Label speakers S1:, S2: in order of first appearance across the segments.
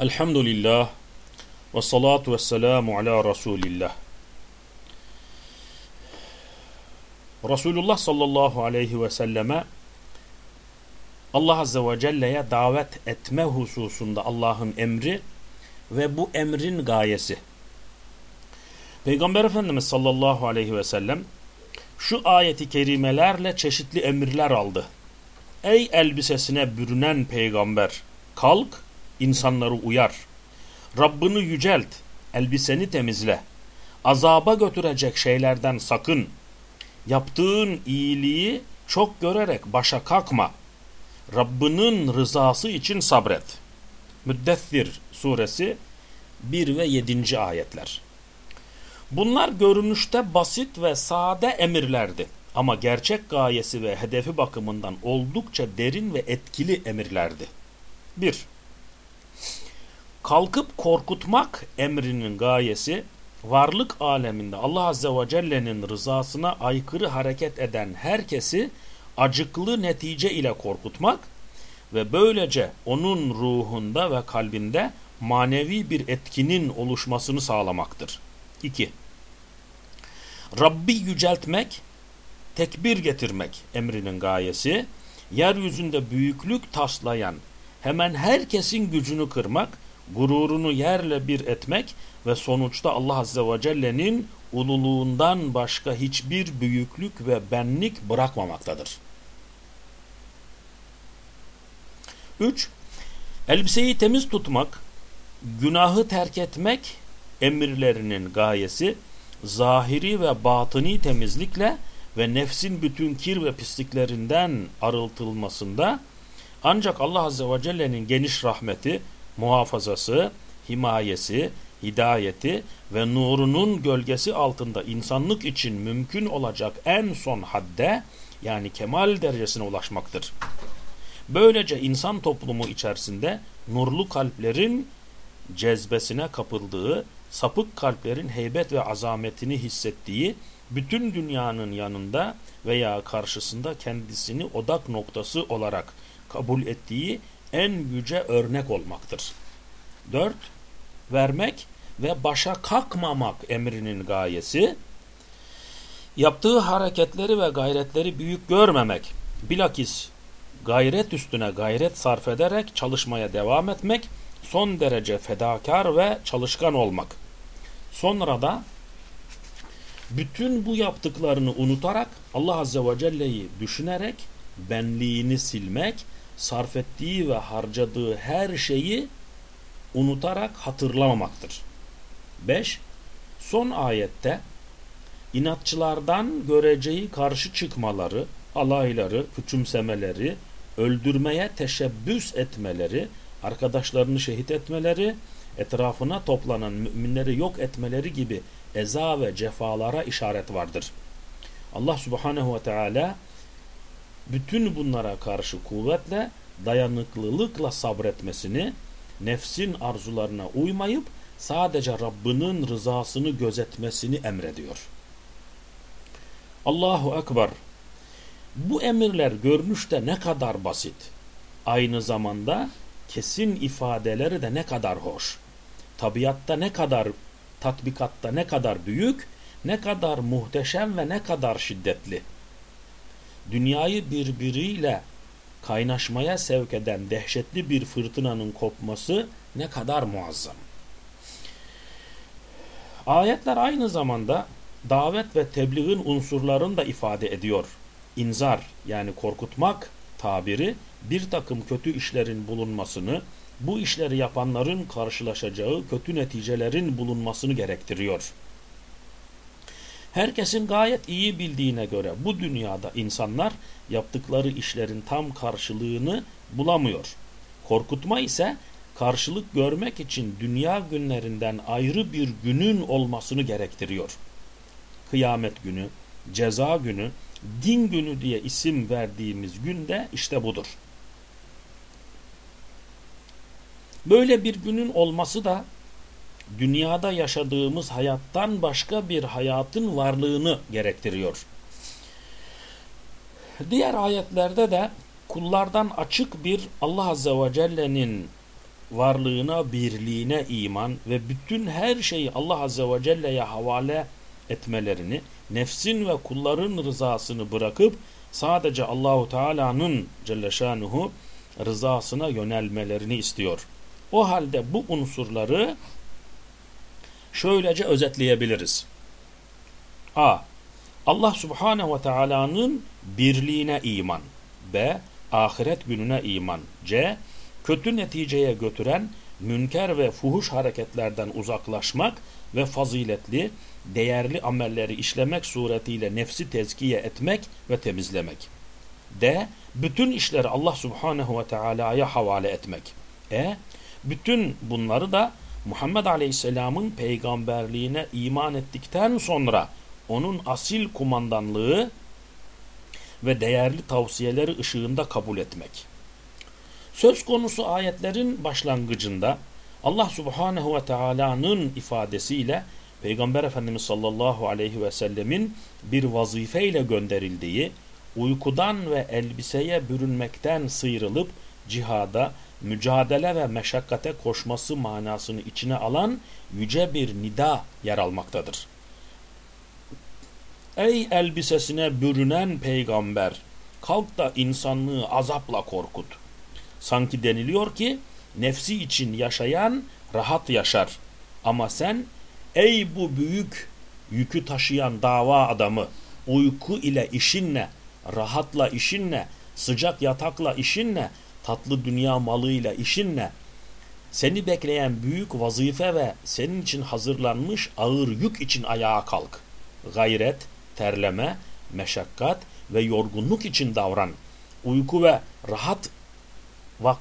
S1: Elhamdülillah ve salatu ve selamu ala Resulillah. Resulullah sallallahu aleyhi ve selleme Allah azze ve celle'ye davet etme hususunda Allah'ın emri ve bu emrin gayesi. Peygamber Efendimiz sallallahu aleyhi ve sellem şu ayeti kerimelerle çeşitli emirler aldı. Ey elbisesine bürünen peygamber kalk insanları uyar. Rabbini yücelt, elbiseni temizle. Azaba götürecek şeylerden sakın. Yaptığın iyiliği çok görerek başa kalkma. Rabbinin rızası için sabret. Müddessir suresi 1 ve 7. ayetler. Bunlar görünüşte basit ve sade emirlerdi. Ama gerçek gayesi ve hedefi bakımından oldukça derin ve etkili emirlerdi. 1. Kalkıp korkutmak emrinin gayesi varlık aleminde Allah Azze ve Celle'nin rızasına aykırı hareket eden herkesi acıklı netice ile korkutmak ve böylece onun ruhunda ve kalbinde manevi bir etkinin oluşmasını sağlamaktır. 2. Rabbi yüceltmek, tekbir getirmek emrinin gayesi, yeryüzünde büyüklük taslayan, hemen herkesin gücünü kırmak, gururunu yerle bir etmek ve sonuçta Allah Azze ve Celle'nin ululuğundan başka hiçbir büyüklük ve benlik bırakmamaktadır. 3. Elbiseyi temiz tutmak, günahı terk etmek emirlerinin gayesi, zahiri ve batıni temizlikle ve nefsin bütün kir ve pisliklerinden arıltılmasında ancak Allah Azze ve Celle'nin geniş rahmeti, muhafazası, himayesi, hidayeti ve nurunun gölgesi altında insanlık için mümkün olacak en son hadde yani kemal derecesine ulaşmaktır. Böylece insan toplumu içerisinde nurlu kalplerin cezbesine kapıldığı, sapık kalplerin heybet ve azametini hissettiği, bütün dünyanın yanında veya karşısında kendisini odak noktası olarak kabul ettiği en yüce örnek olmaktır. 4. Vermek ve başa kalkmamak emrinin gayesi, yaptığı hareketleri ve gayretleri büyük görmemek, bilakis gayret üstüne gayret sarf ederek çalışmaya devam etmek, son derece fedakar ve çalışkan olmak. Sonra da bütün bu yaptıklarını unutarak Allah Azze ve Celle'yi düşünerek benliğini silmek, sarf ettiği ve harcadığı her şeyi unutarak hatırlamamaktır. 5. Son ayette inatçılardan göreceği karşı çıkmaları, alayları, küçümsemeleri, öldürmeye teşebbüs etmeleri, arkadaşlarını şehit etmeleri, etrafına toplanan müminleri yok etmeleri gibi eza ve cefalara işaret vardır. Allah subhanehu ve teala bütün bunlara karşı kuvvetle, dayanıklılıkla sabretmesini, nefsin arzularına uymayıp sadece Rabbinin rızasını gözetmesini emrediyor. Allahu Ekber. Bu emirler görünüşte ne kadar basit. Aynı zamanda kesin ifadeleri de ne kadar hoş. Tabiatta ne kadar, tatbikatta ne kadar büyük, ne kadar muhteşem ve ne kadar şiddetli. Dünyayı birbiriyle kaynaşmaya sevk eden dehşetli bir fırtınanın kopması ne kadar muazzam. Ayetler aynı zamanda davet ve tebliğin unsurlarını da ifade ediyor. İnzar yani korkutmak tabiri bir takım kötü işlerin bulunmasını, bu işleri yapanların karşılaşacağı kötü neticelerin bulunmasını gerektiriyor. Herkesin gayet iyi bildiğine göre bu dünyada insanlar yaptıkları işlerin tam karşılığını bulamıyor. Korkutma ise karşılık görmek için dünya günlerinden ayrı bir günün olmasını gerektiriyor. Kıyamet günü, ceza günü, din günü diye isim verdiğimiz günde işte budur. Böyle bir günün olması da dünyada yaşadığımız hayattan başka bir hayatın varlığını gerektiriyor. Diğer ayetlerde de kullardan açık bir Allah Azze ve Celle'nin varlığına, birliğine iman ve bütün her şeyi Allah Azze ve Celle'ye havale etmelerini, nefsin ve kulların rızasını bırakıp sadece Allahu Teala'nın Celle Şanuhu rızasına yönelmelerini istiyor. O halde bu unsurları şöylece özetleyebiliriz. A. Allah Subhanahu ve Teala'nın birliğine iman. B. Ahiret gününe iman. C. Kötü neticeye götüren münker ve fuhuş hareketlerden uzaklaşmak ve faziletli, değerli amelleri işlemek suretiyle nefsi tezkiye etmek ve temizlemek. D. Bütün işleri Allah Subhanahu ve Teala'ya havale etmek. E. Bütün bunları da Muhammed Aleyhisselam'ın peygamberliğine iman ettikten sonra onun asil kumandanlığı ve değerli tavsiyeleri ışığında kabul etmek. Söz konusu ayetlerin başlangıcında Allah Subhanahu ve Taala'nın ifadesiyle Peygamber Efendimiz sallallahu aleyhi ve sellemin bir vazifeyle gönderildiği, uykudan ve elbiseye bürünmekten sıyrılıp cihada, mücadele ve meşakkate koşması manasını içine alan yüce bir nida yer almaktadır. Ey elbisesine bürünen peygamber, kalk da insanlığı azapla korkut. Sanki deniliyor ki, nefsi için yaşayan rahat yaşar. Ama sen, ey bu büyük yükü taşıyan dava adamı, uyku ile işinle, rahatla işinle, sıcak yatakla işinle, tatlı dünya malıyla işinle, seni bekleyen büyük vazife ve senin için hazırlanmış ağır yük için ayağa kalk. Gayret, terleme, meşakkat ve yorgunluk için davran. Uyku ve rahat vak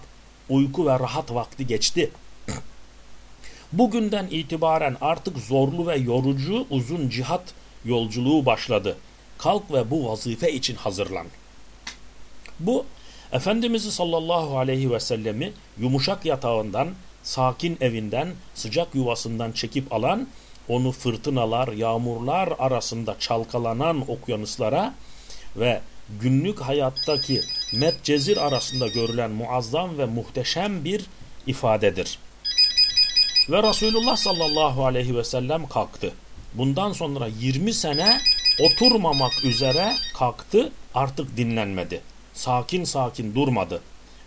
S1: uyku ve rahat vakti geçti. Bugünden itibaren artık zorlu ve yorucu uzun cihat yolculuğu başladı. Kalk ve bu vazife için hazırlan. Bu Efendimiz sallallahu aleyhi ve sellemi yumuşak yatağından, sakin evinden, sıcak yuvasından çekip alan onu fırtınalar, yağmurlar arasında çalkalanan okyanuslara ve günlük hayattaki metcezir arasında görülen muazzam ve muhteşem bir ifadedir. Ve Resulullah sallallahu aleyhi ve sellem kalktı. Bundan sonra 20 sene oturmamak üzere kalktı artık dinlenmedi. Sakin sakin durmadı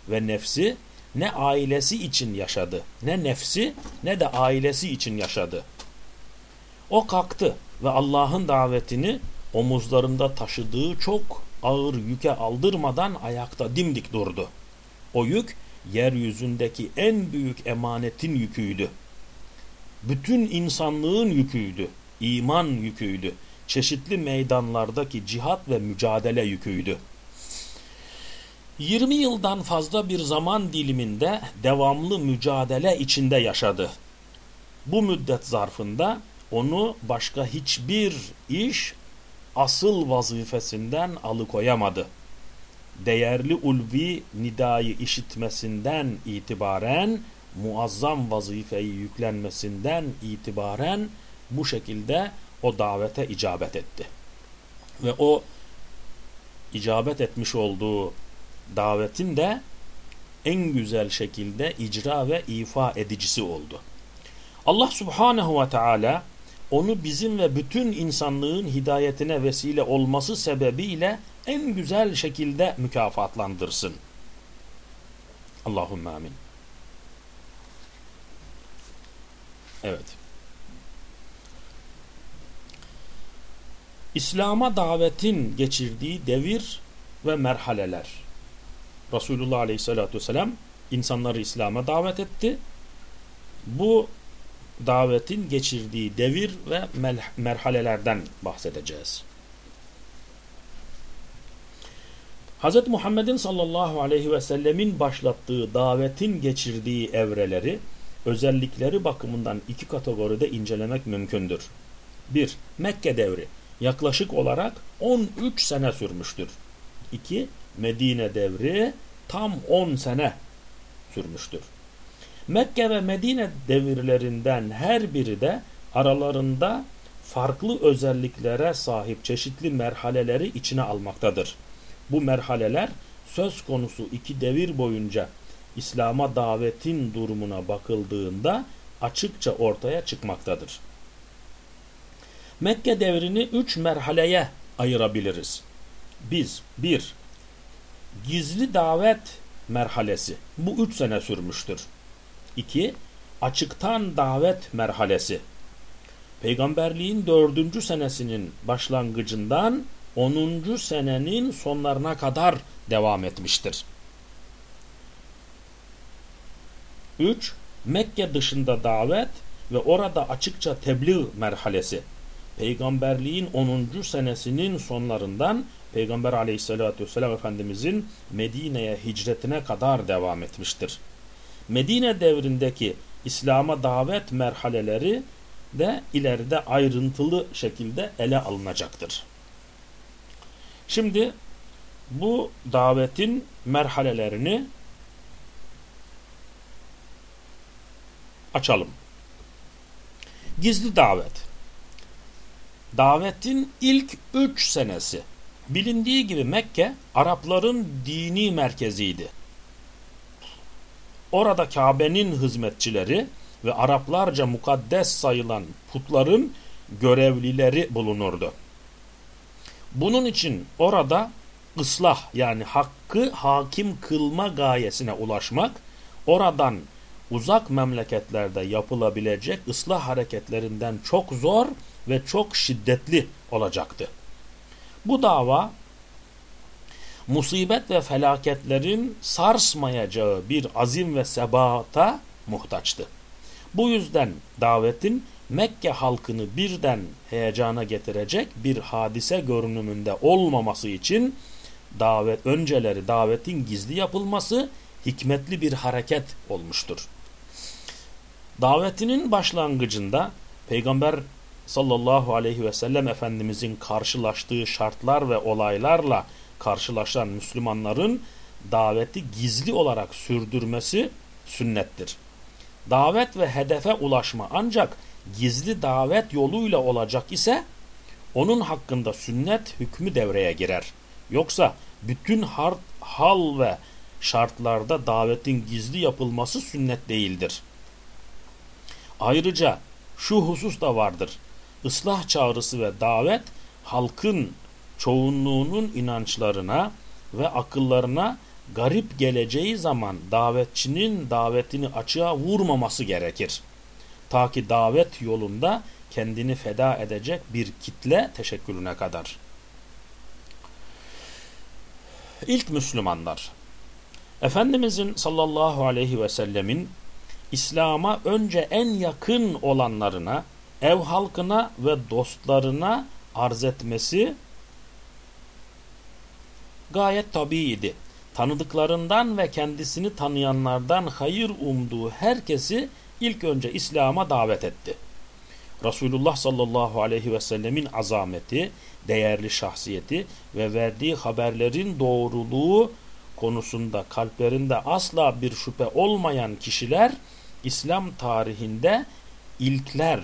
S1: ve nefsi ne ailesi için yaşadı ne nefsi ne de ailesi için yaşadı. O kalktı ve Allah'ın davetini omuzlarında taşıdığı çok ağır yüke aldırmadan ayakta dimdik durdu. O yük yeryüzündeki en büyük emanetin yüküydü. Bütün insanlığın yüküydü. iman yüküydü. Çeşitli meydanlardaki cihat ve mücadele yüküydü. 20 yıldan fazla bir zaman diliminde devamlı mücadele içinde yaşadı. Bu müddet zarfında onu başka hiçbir iş asıl vazifesinden alıkoyamadı. Değerli ulvi nidayı işitmesinden itibaren muazzam vazifeyi yüklenmesinden itibaren bu şekilde o davete icabet etti. Ve o icabet etmiş olduğu davetin de en güzel şekilde icra ve ifa edicisi oldu. Allah subhanehu ve teala onu bizim ve bütün insanlığın hidayetine vesile olması sebebiyle en güzel şekilde mükafatlandırsın. Allahümme amin. Evet. İslam'a davetin geçirdiği devir ve merhaleler. Resulullah Aleyhisselatü Vesselam insanları İslam'a davet etti. Bu davetin geçirdiği devir ve merhalelerden bahsedeceğiz. Hz. Muhammed'in sallallahu aleyhi ve sellemin başlattığı davetin geçirdiği evreleri, özellikleri bakımından iki kategoride incelemek mümkündür. 1. Mekke devri yaklaşık olarak 13 sene sürmüştür. 2. Medine devri tam 10 sene sürmüştür. Mekke ve Medine devirlerinden her biri de aralarında farklı özelliklere sahip çeşitli merhaleleri içine almaktadır. Bu merhaleler söz konusu iki devir boyunca İslam'a davetin durumuna bakıldığında açıkça ortaya çıkmaktadır. Mekke devrini üç merhaleye ayırabiliriz. Biz, bir, gizli davet merhalesi. Bu üç sene sürmüştür. İki, açıktan davet merhalesi. Peygamberliğin dördüncü senesinin başlangıcından onuncu senenin sonlarına kadar devam etmiştir. 3. Mekke dışında davet ve orada açıkça tebliğ merhalesi. Peygamberliğin 10. senesinin sonlarından Peygamber aleyhissalatü vesselam Efendimizin Medine'ye hicretine kadar devam etmiştir. Medine devrindeki İslam'a davet merhaleleri de ileride ayrıntılı şekilde ele alınacaktır. Şimdi bu davetin merhalelerini açalım. Gizli davet. Davetin ilk üç senesi. Bilindiği gibi Mekke Arapların dini merkeziydi. Orada Kabe'nin hizmetçileri ve Araplarca mukaddes sayılan putların görevlileri bulunurdu. Bunun için orada ıslah yani hakkı hakim kılma gayesine ulaşmak, oradan uzak memleketlerde yapılabilecek ıslah hareketlerinden çok zor ve çok şiddetli olacaktı. Bu dava musibet ve felaketlerin sarsmayacağı bir azim ve sebata muhtaçtı. Bu yüzden davetin Mekke halkını birden heyecana getirecek bir hadise görünümünde olmaması için davet önceleri davetin gizli yapılması hikmetli bir hareket olmuştur. Davetinin başlangıcında Peygamber sallallahu aleyhi ve sellem Efendimizin karşılaştığı şartlar ve olaylarla karşılaşan Müslümanların daveti gizli olarak sürdürmesi sünnettir. Davet ve hedefe ulaşma ancak gizli davet yoluyla olacak ise onun hakkında sünnet hükmü devreye girer. Yoksa bütün hal ve şartlarda davetin gizli yapılması sünnet değildir. Ayrıca şu husus da vardır. Islah çağrısı ve davet halkın çoğunluğunun inançlarına ve akıllarına garip geleceği zaman davetçinin davetini açığa vurmaması gerekir. Ta ki davet yolunda kendini feda edecek bir kitle teşekkülüne kadar. İlk Müslümanlar Efendimizin sallallahu aleyhi ve sellemin İslam'a önce en yakın olanlarına, ev halkına ve dostlarına arz etmesi gayet tabiiydi. Tanıdıklarından ve kendisini tanıyanlardan hayır umduğu herkesi ilk önce İslam'a davet etti. Resulullah sallallahu aleyhi ve sellemin azameti, değerli şahsiyeti ve verdiği haberlerin doğruluğu konusunda kalplerinde asla bir şüphe olmayan kişiler İslam tarihinde ilkler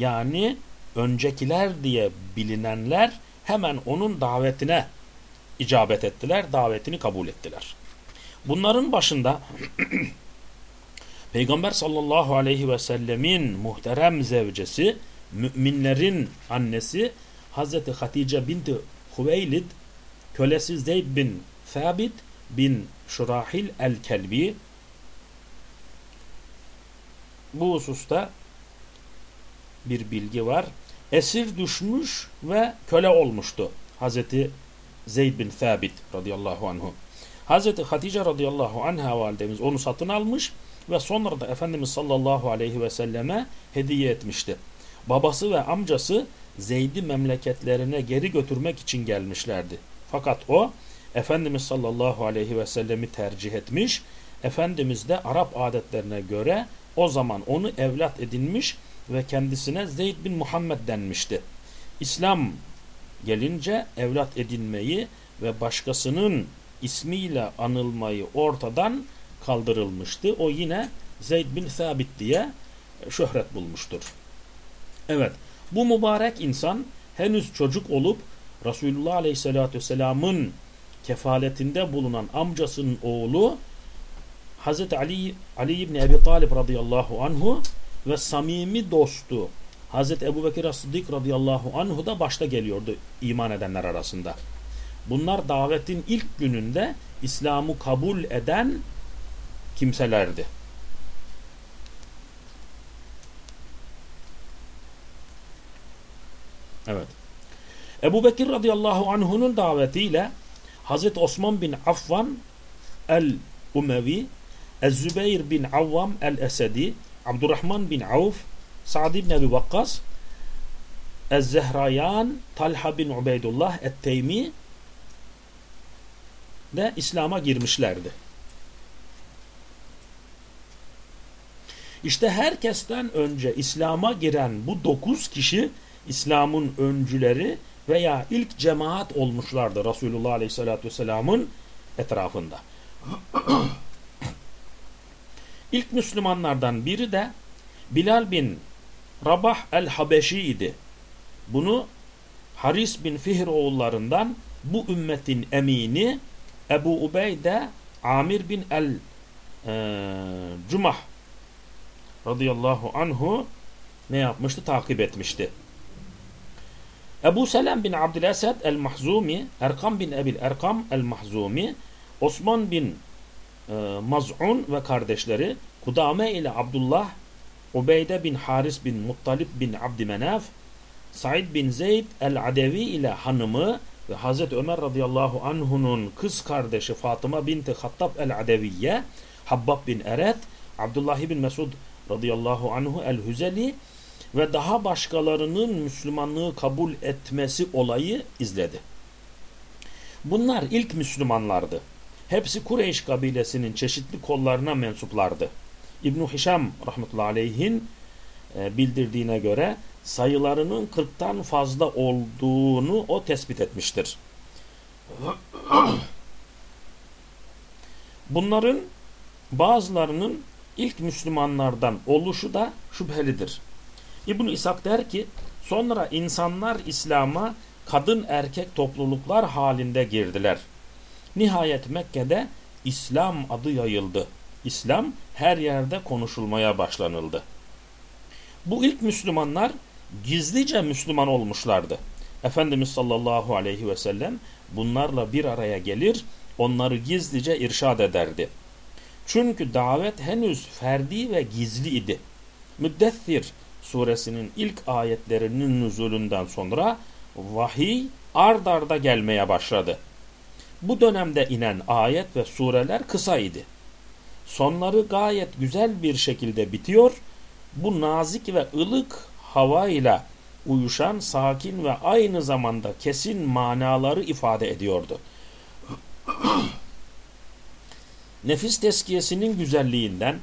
S1: yani öncekiler diye bilinenler hemen onun davetine icabet ettiler, davetini kabul ettiler. Bunların başında Peygamber sallallahu aleyhi ve sellemin muhterem zevcesi, müminlerin annesi Hazreti Hatice binti Huveylid, kölesi Zeyd bin Thabit bin Şurahil el-Kelbi bu hususta bir bilgi var. Esir düşmüş ve köle olmuştu. Hazreti Zeyd bin Thabit radıyallahu anhu. Hazreti Hatice radıyallahu anha validemiz onu satın almış ve sonra da Efendimiz sallallahu aleyhi ve selleme hediye etmişti. Babası ve amcası Zeyd'i memleketlerine geri götürmek için gelmişlerdi. Fakat o Efendimiz sallallahu aleyhi ve sellemi tercih etmiş. Efendimiz de Arap adetlerine göre o zaman onu evlat edinmiş ve kendisine Zeyd bin Muhammed denmişti. İslam gelince evlat edinmeyi ve başkasının ismiyle anılmayı ortadan kaldırılmıştı. O yine Zeyd bin Sabit diye şöhret bulmuştur. Evet bu mübarek insan henüz çocuk olup Resulullah Aleyhisselatü Vesselam'ın kefaletinde bulunan amcasının oğlu Hazreti Ali, Ali İbni Ebi Talib radıyallahu anhu ve samimi dostu Hazreti Ebu Bekir Sıddık radıyallahu anhu da başta geliyordu iman edenler arasında. Bunlar davetin ilk gününde İslam'ı kabul eden kimselerdi. Evet. Ebu Bekir radıyallahu anh'unun davetiyle Hazreti Osman bin Affan el-Umevi, Ez-Zübeyir bin Avvam el-Esedi, Abdurrahman bin Avf, Sa'd bin Ebi Vakkas, Ez-Zehrayan, Talha bin Ubeydullah et-Teymi de İslam'a girmişlerdi. İşte herkesten önce İslam'a giren bu dokuz kişi İslam'ın öncüleri veya ilk cemaat olmuşlardı Resulullah Aleyhisselatü Vesselam'ın etrafında. İlk Müslümanlardan biri de Bilal bin Rabah el-Habeşi idi. Bunu Haris bin Fihr oğullarından bu ümmetin emini Ebu Ubeyde Amir bin el e, Cumah radıyallahu anhu ne yapmıştı? Takip etmişti. Ebu Selam bin Abdülesed el-Mahzumi, Erkam bin Ebil Erkam el-Mahzumi, Osman bin Maz'un ve kardeşleri, Kudame ile Abdullah, Ubeyde bin Haris bin Muttalib bin Abdümenaf, Said bin Zeyd el-Adevi ile hanımı ve Hazreti Ömer radıyallahu anhunun kız kardeşi Fatıma binti Hattab el-Adeviye, Habbab bin Eret, Abdullah bin Mesud radıyallahu anhu el-Hüzeli ve daha başkalarının Müslümanlığı kabul etmesi olayı izledi. Bunlar ilk Müslümanlardı. Hepsi Kureyş kabilesinin çeşitli kollarına mensuplardı. İbn Hişam rahmetullahi aleyhin e, bildirdiğine göre sayılarının 40'tan fazla olduğunu o tespit etmiştir. Bunların bazılarının ilk Müslümanlardan oluşu da şüphelidir. İbn İshak der ki sonra insanlar İslam'a kadın erkek topluluklar halinde girdiler. Nihayet Mekke'de İslam adı yayıldı. İslam her yerde konuşulmaya başlanıldı. Bu ilk Müslümanlar gizlice Müslüman olmuşlardı. Efendimiz sallallahu aleyhi ve sellem bunlarla bir araya gelir, onları gizlice irşad ederdi. Çünkü davet henüz ferdi ve gizli idi. Müddessir suresinin ilk ayetlerinin nüzulünden sonra vahiy ard arda gelmeye başladı. Bu dönemde inen ayet ve sureler kısa idi. Sonları gayet güzel bir şekilde bitiyor. Bu nazik ve ılık havayla uyuşan, sakin ve aynı zamanda kesin manaları ifade ediyordu. Nefis teskiyesinin güzelliğinden,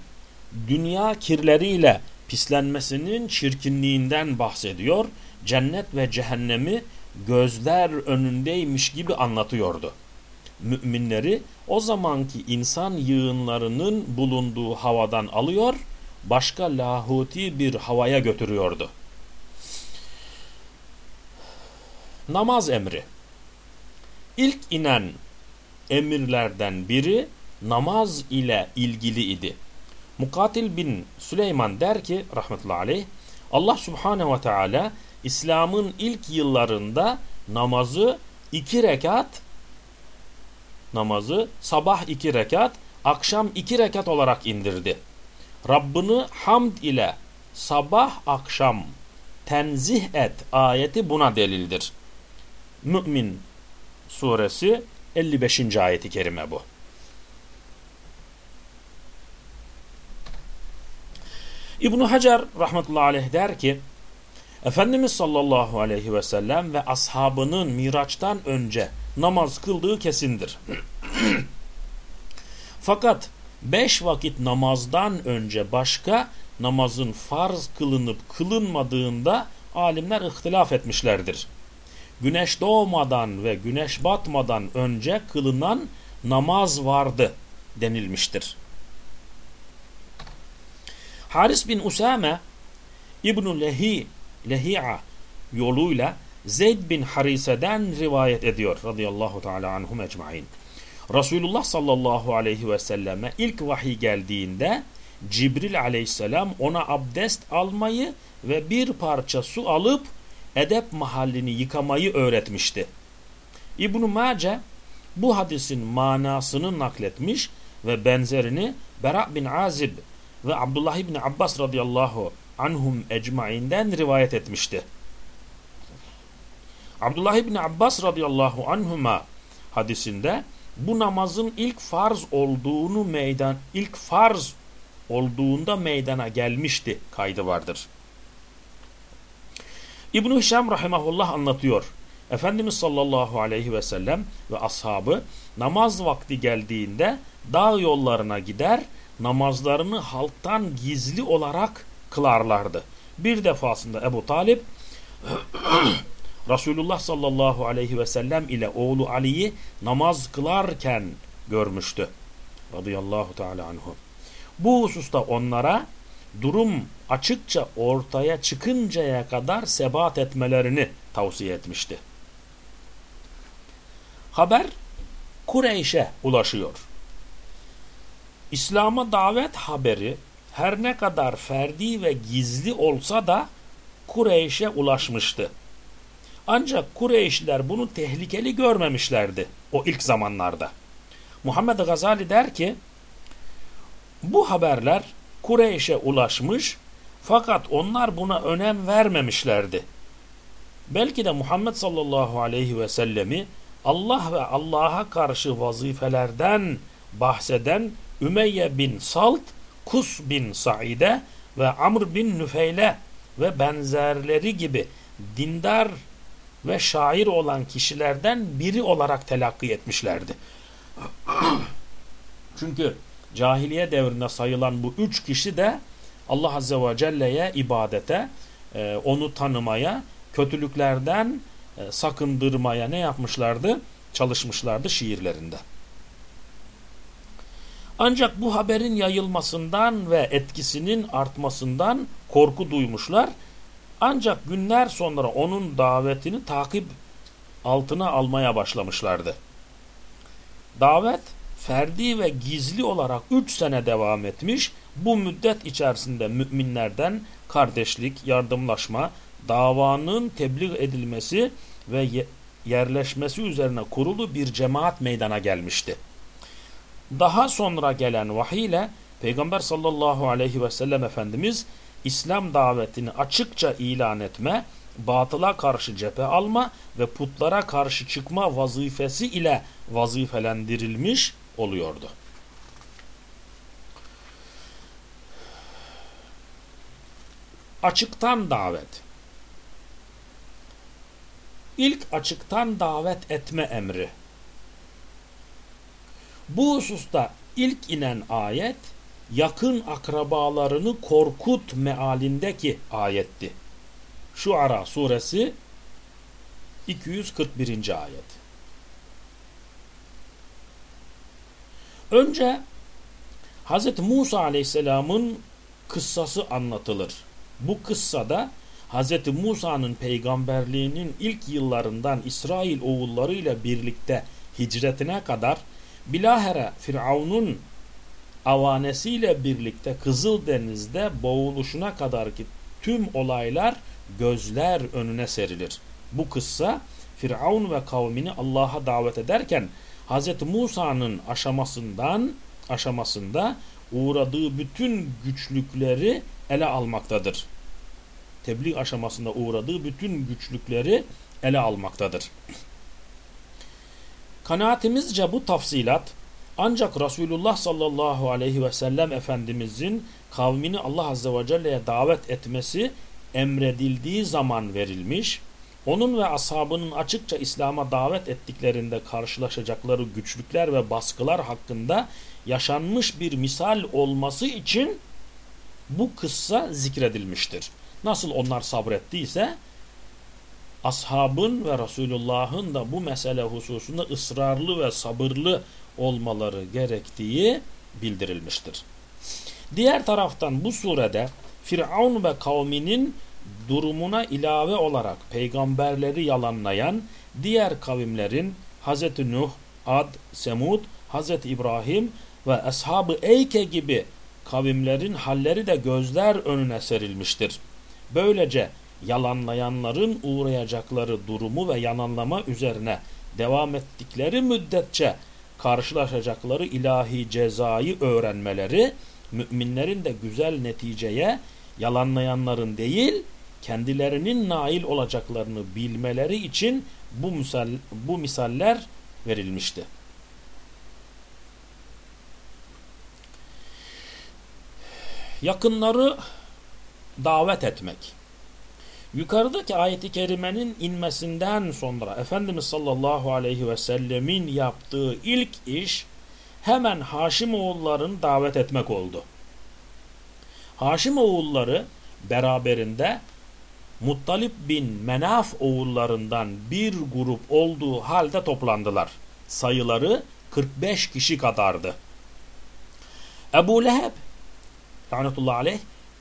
S1: dünya kirleriyle pislenmesinin çirkinliğinden bahsediyor. Cennet ve cehennemi gözler önündeymiş gibi anlatıyordu. Müminleri o zamanki insan yığınlarının bulunduğu havadan alıyor, başka lahuti bir havaya götürüyordu. Namaz emri. İlk inen emirlerden biri namaz ile ilgili idi. Mukatil bin Süleyman der ki rahmetullahi aleyh Allah subhanehu ve teala İslam'ın ilk yıllarında namazı iki rekat namazı sabah iki rekat akşam iki rekat olarak indirdi. Rabbini hamd ile sabah akşam tenzih et ayeti buna delildir. Mümin suresi 55. ayeti kerime bu. İbn Hacer rahmetullahi aleyh der ki Efendimiz sallallahu aleyhi ve sellem ve ashabının Miraç'tan önce namaz kıldığı kesindir. Fakat beş vakit namazdan önce başka namazın farz kılınıp kılınmadığında alimler ihtilaf etmişlerdir. Güneş doğmadan ve güneş batmadan önce kılınan namaz vardı denilmiştir. Haris bin Usame İbn Lehi Lehi'a yoluyla Zeyd bin Harise'den rivayet ediyor radıyallahu teala anhum ecmain. Resulullah sallallahu aleyhi ve selleme ilk vahiy geldiğinde Cibril aleyhisselam ona abdest almayı ve bir parça su alıp edep mahallini yıkamayı öğretmişti. İbn-i Mace bu hadisin manasını nakletmiş ve benzerini Bera bin Azib ve Abdullah bin Abbas radıyallahu anhum ecmainden rivayet etmişti. Abdullah bin Abbas radıyallahu anhuma hadisinde bu namazın ilk farz olduğunu meydan ilk farz olduğunda meydana gelmişti kaydı vardır. İbn-i Hişam rahimahullah anlatıyor. Efendimiz sallallahu aleyhi ve sellem ve ashabı namaz vakti geldiğinde dağ yollarına gider, namazlarını halktan gizli olarak kılarlardı. Bir defasında Ebu Talip Resulullah sallallahu aleyhi ve sellem ile oğlu Ali'yi namaz kılarken görmüştü. Radıyallahu teala anhu. Bu hususta onlara durum açıkça ortaya çıkıncaya kadar sebat etmelerini tavsiye etmişti. Haber Kureyş'e ulaşıyor. İslam'a davet haberi her ne kadar ferdi ve gizli olsa da Kureyş'e ulaşmıştı. Ancak Kureyşliler bunu tehlikeli görmemişlerdi o ilk zamanlarda. Muhammed Gazali der ki bu haberler Kureyş'e ulaşmış fakat onlar buna önem vermemişlerdi. Belki de Muhammed sallallahu aleyhi ve sellemi Allah ve Allah'a karşı vazifelerden bahseden Ümeyye bin Salt, Kus bin Saide ve Amr bin Nüfeyle ve benzerleri gibi dindar ve şair olan kişilerden biri olarak telakki etmişlerdi. Çünkü cahiliye devrinde sayılan bu üç kişi de Allah Azze ve Celle'ye ibadete, e, onu tanımaya, kötülüklerden e, sakındırmaya ne yapmışlardı? Çalışmışlardı şiirlerinde. Ancak bu haberin yayılmasından ve etkisinin artmasından korku duymuşlar. Ancak günler sonra onun davetini takip altına almaya başlamışlardı. Davet ferdi ve gizli olarak 3 sene devam etmiş. Bu müddet içerisinde müminlerden kardeşlik, yardımlaşma, davanın tebliğ edilmesi ve yerleşmesi üzerine kurulu bir cemaat meydana gelmişti. Daha sonra gelen vahiy ile Peygamber sallallahu aleyhi ve sellem Efendimiz İslam davetini açıkça ilan etme, batıla karşı cephe alma ve putlara karşı çıkma vazifesi ile vazifelendirilmiş oluyordu. Açıktan davet İlk açıktan davet etme emri. Bu hususta ilk inen ayet yakın akrabalarını korkut mealindeki ayetti. Şuara suresi 241. ayet. Önce Hz. Musa aleyhisselamın kıssası anlatılır. Bu kıssada Hz. Musa'nın peygamberliğinin ilk yıllarından İsrail oğullarıyla birlikte hicretine kadar bilahare Firavun'un avanesiyle birlikte Kızıldeniz'de boğuluşuna kadar ki tüm olaylar gözler önüne serilir. Bu kıssa Firavun ve kavmini Allah'a davet ederken Hz. Musa'nın aşamasından aşamasında uğradığı bütün güçlükleri ele almaktadır. Tebliğ aşamasında uğradığı bütün güçlükleri ele almaktadır. Kanaatimizce bu tafsilat ancak Resulullah sallallahu aleyhi ve sellem Efendimizin kavmini Allah azze ve celle'ye davet etmesi emredildiği zaman verilmiş, onun ve ashabının açıkça İslam'a davet ettiklerinde karşılaşacakları güçlükler ve baskılar hakkında yaşanmış bir misal olması için bu kıssa zikredilmiştir. Nasıl onlar sabrettiyse ashabın ve Resulullah'ın da bu mesele hususunda ısrarlı ve sabırlı olmaları gerektiği bildirilmiştir. Diğer taraftan bu surede Firavun ve kavminin durumuna ilave olarak peygamberleri yalanlayan diğer kavimlerin Hz. Nuh, Ad, Semud Hz. İbrahim ve Ashab-ı Eyke gibi kavimlerin halleri de gözler önüne serilmiştir. Böylece yalanlayanların uğrayacakları durumu ve yalanlama üzerine devam ettikleri müddetçe karşılaşacakları ilahi cezayı öğrenmeleri, müminlerin de güzel neticeye yalanlayanların değil, kendilerinin nail olacaklarını bilmeleri için bu, misal, bu misaller verilmişti. Yakınları davet etmek. Yukarıdaki ayeti kerimenin inmesinden sonra Efendimiz sallallahu aleyhi ve sellemin yaptığı ilk iş hemen Haşim oğullarını davet etmek oldu. Haşim oğulları beraberinde Muttalip bin Menaf oğullarından bir grup olduğu halde toplandılar. Sayıları 45 kişi kadardı. Ebu Leheb rahmetullahi aleyh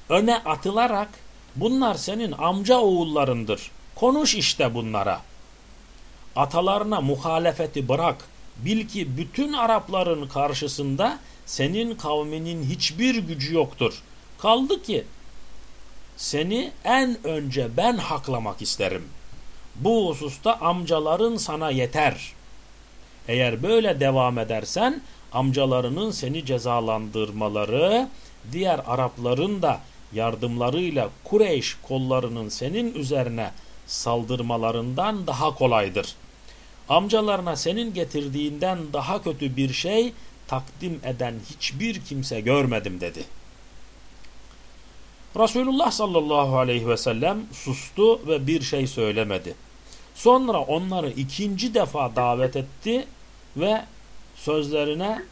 S1: öne atılarak bunlar senin amca oğullarındır. Konuş işte bunlara. Atalarına muhalefeti bırak. Bil ki bütün Arapların karşısında senin kavminin hiçbir gücü yoktur. Kaldı ki seni en önce ben haklamak isterim. Bu hususta amcaların sana yeter. Eğer böyle devam edersen amcalarının seni cezalandırmaları diğer Arapların da yardımlarıyla Kureyş kollarının senin üzerine saldırmalarından daha kolaydır. Amcalarına senin getirdiğinden daha kötü bir şey takdim eden hiçbir kimse görmedim dedi. Resulullah sallallahu aleyhi ve sellem sustu ve bir şey söylemedi. Sonra onları ikinci defa davet etti ve sözlerine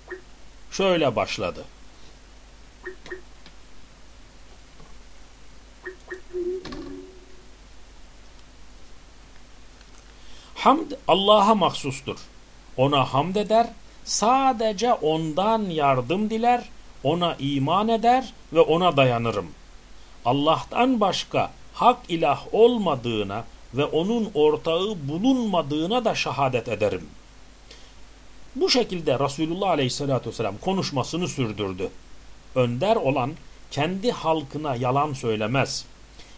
S1: şöyle başladı. Hamd Allah'a mahsustur. Ona hamd eder, sadece ondan yardım diler, ona iman eder ve ona dayanırım. Allah'tan başka hak ilah olmadığına ve onun ortağı bulunmadığına da şehadet ederim. Bu şekilde Resulullah Aleyhisselatü Vesselam konuşmasını sürdürdü. Önder olan kendi halkına yalan söylemez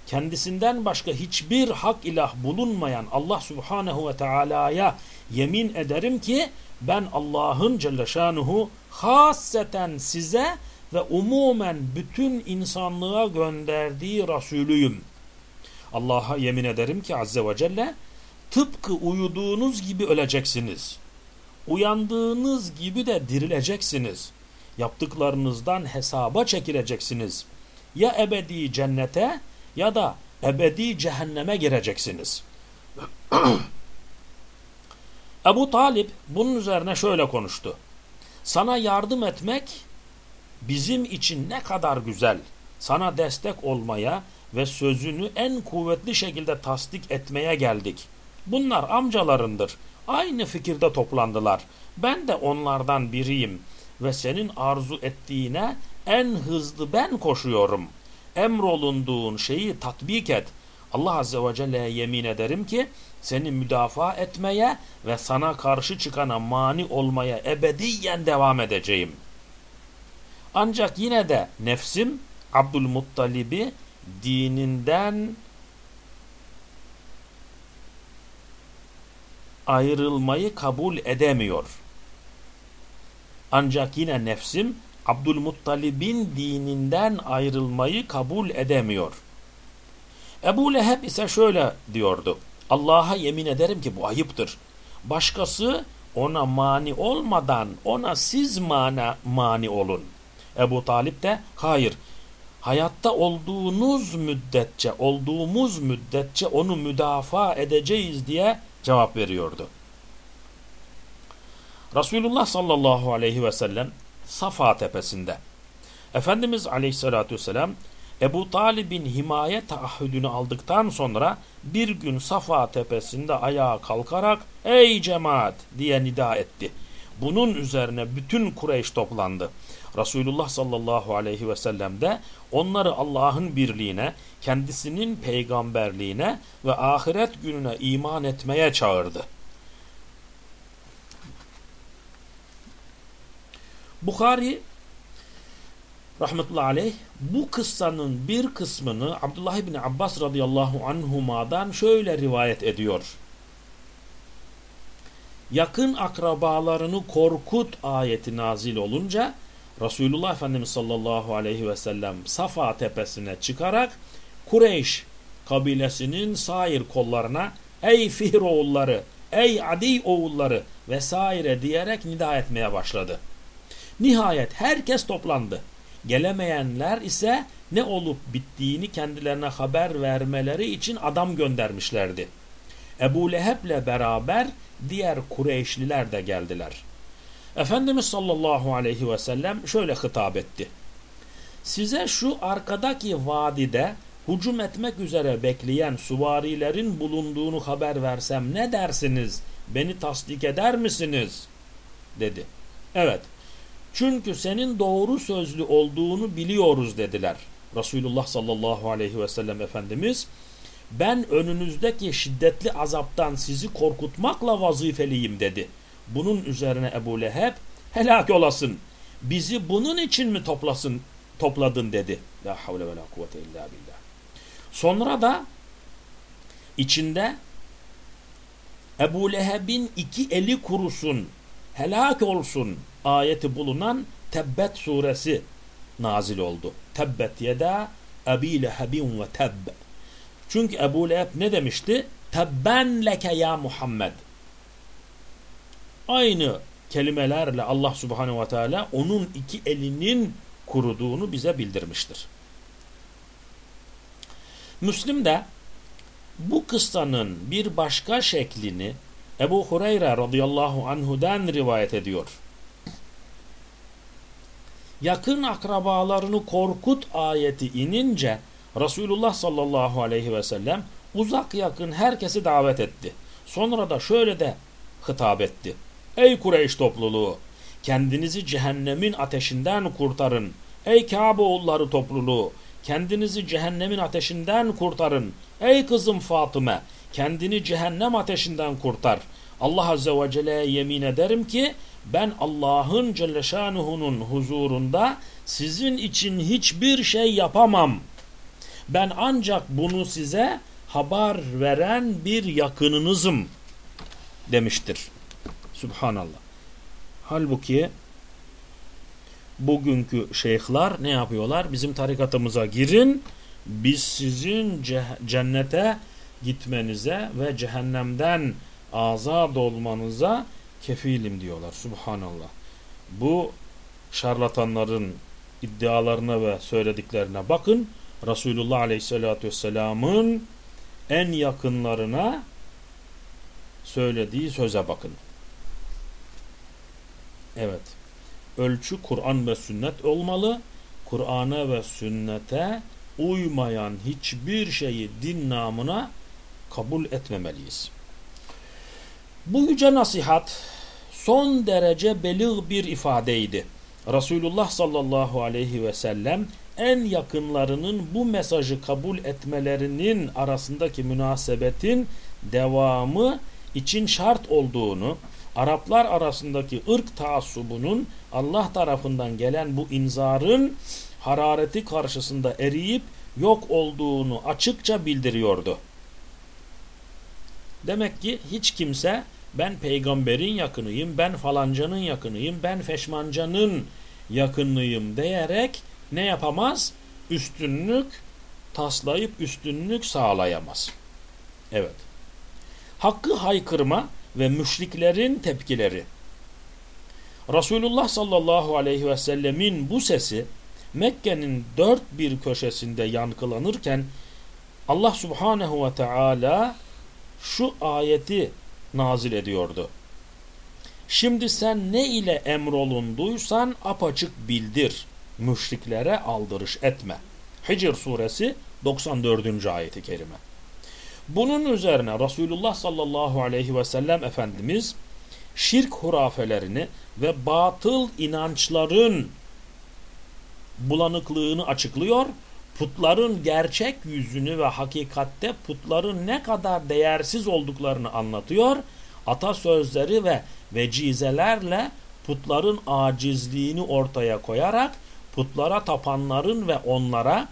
S1: kendisinden başka hiçbir hak ilah bulunmayan Allah Subhanahu ve Teala'ya yemin ederim ki ben Allah'ın Celle Şanuhu hasseten size ve umumen bütün insanlığa gönderdiği Resulüyüm. Allah'a yemin ederim ki Azze ve Celle tıpkı uyuduğunuz gibi öleceksiniz. Uyandığınız gibi de dirileceksiniz. Yaptıklarınızdan hesaba çekileceksiniz. Ya ebedi cennete ya da ebedi cehenneme gireceksiniz. Ebu Talip bunun üzerine şöyle konuştu. Sana yardım etmek bizim için ne kadar güzel. Sana destek olmaya ve sözünü en kuvvetli şekilde tasdik etmeye geldik. Bunlar amcalarındır. Aynı fikirde toplandılar. Ben de onlardan biriyim ve senin arzu ettiğine en hızlı ben koşuyorum emrolunduğun şeyi tatbik et. Allah Azze ve Celle'ye yemin ederim ki seni müdafaa etmeye ve sana karşı çıkana mani olmaya ebediyen devam edeceğim. Ancak yine de nefsim Abdülmuttalib'i dininden ayrılmayı kabul edemiyor. Ancak yine nefsim Abdülmuttalib'in dininden ayrılmayı kabul edemiyor. Ebu Leheb ise şöyle diyordu. Allah'a yemin ederim ki bu ayıptır. Başkası ona mani olmadan ona siz mana, mani olun. Ebu Talip de hayır hayatta olduğunuz müddetçe olduğumuz müddetçe onu müdafaa edeceğiz diye cevap veriyordu. Resulullah sallallahu aleyhi ve sellem Safa tepesinde. Efendimiz aleyhissalatü vesselam Ebu Talib'in himaye taahhüdünü aldıktan sonra bir gün Safa tepesinde ayağa kalkarak ''Ey cemaat!'' diye nida etti. Bunun üzerine bütün Kureyş toplandı. Resulullah sallallahu aleyhi ve sellem de onları Allah'ın birliğine, kendisinin peygamberliğine ve ahiret gününe iman etmeye çağırdı. Bukhari rahmetullahi aleyh bu kıssanın bir kısmını Abdullah bin Abbas radıyallahu anhuma'dan şöyle rivayet ediyor. Yakın akrabalarını korkut ayeti nazil olunca Resulullah Efendimiz sallallahu aleyhi ve sellem Safa tepesine çıkarak Kureyş kabilesinin sair kollarına ey Fihr oğulları, ey Adi oğulları vesaire diyerek nida etmeye başladı. Nihayet herkes toplandı. Gelemeyenler ise ne olup bittiğini kendilerine haber vermeleri için adam göndermişlerdi. Ebu Leheb'le beraber diğer Kureyşliler de geldiler. Efendimiz sallallahu aleyhi ve sellem şöyle hitap etti. Size şu arkadaki vadide hücum etmek üzere bekleyen suvarilerin bulunduğunu haber versem ne dersiniz? Beni tasdik eder misiniz? dedi. Evet. Çünkü senin doğru sözlü olduğunu biliyoruz dediler. Resulullah sallallahu aleyhi ve sellem Efendimiz ben önünüzdeki şiddetli azaptan sizi korkutmakla vazifeliyim dedi. Bunun üzerine Ebu Leheb helak olasın. Bizi bunun için mi toplasın, topladın dedi. La havle ve la kuvvete illa billah. Sonra da içinde Ebu Leheb'in iki eli kurusun, helak olsun ayeti bulunan Tebbet suresi nazil oldu. Tebbet yeda Ebi Lehebin ve tebb. Çünkü Ebu Leheb ne demişti? Tebben leke ya Muhammed. Aynı kelimelerle Allah Subhanahu ve Teala onun iki elinin kuruduğunu bize bildirmiştir. Müslim de bu kıssanın bir başka şeklini Ebu Hureyre radıyallahu anhu'dan rivayet ediyor. Yakın akrabalarını korkut ayeti inince Resulullah sallallahu aleyhi ve sellem uzak yakın herkesi davet etti. Sonra da şöyle de hitap etti. Ey Kureyş topluluğu! Kendinizi cehennemin ateşinden kurtarın. Ey Kabeoğulları topluluğu! Kendinizi cehennemin ateşinden kurtarın. Ey kızım Fatıma! Kendini cehennem ateşinden kurtar. Allah Azze ve Celle'ye yemin ederim ki ben Allah'ın Celle Şanuhu'nun huzurunda sizin için hiçbir şey yapamam. Ben ancak bunu size haber veren bir yakınınızım demiştir. Subhanallah. Halbuki bugünkü şeyhler ne yapıyorlar? Bizim tarikatımıza girin, biz sizin cennete gitmenize ve cehennemden azad olmanıza kefilim diyorlar. Subhanallah. Bu şarlatanların iddialarına ve söylediklerine bakın. Resulullah Aleyhisselatü Vesselam'ın en yakınlarına söylediği söze bakın. Evet. Ölçü Kur'an ve sünnet olmalı. Kur'an'a ve sünnete uymayan hiçbir şeyi din namına kabul etmemeliyiz. Bu yüce nasihat son derece belirg bir ifadeydi. Resulullah sallallahu aleyhi ve sellem en yakınlarının bu mesajı kabul etmelerinin arasındaki münasebetin devamı için şart olduğunu, Araplar arasındaki ırk taassubunun Allah tarafından gelen bu inzarın harareti karşısında eriyip yok olduğunu açıkça bildiriyordu. Demek ki hiç kimse ben peygamberin yakınıyım, ben falancanın yakınıyım, ben feşmancanın yakınlıyım diyerek ne yapamaz? Üstünlük taslayıp üstünlük sağlayamaz. Evet. Hakkı haykırma ve müşriklerin tepkileri. Resulullah sallallahu aleyhi ve sellemin bu sesi Mekke'nin dört bir köşesinde yankılanırken Allah subhanehu ve teala şu ayeti nazil ediyordu. Şimdi sen ne ile emrolunduysan apaçık bildir. Müşriklere aldırış etme. Hicr suresi 94. ayeti kerime. Bunun üzerine Resulullah sallallahu aleyhi ve sellem Efendimiz şirk hurafelerini ve batıl inançların bulanıklığını açıklıyor. Putların gerçek yüzünü ve hakikatte putların ne kadar değersiz olduklarını anlatıyor. Atasözleri ve vecizelerle putların acizliğini ortaya koyarak putlara tapanların ve onlara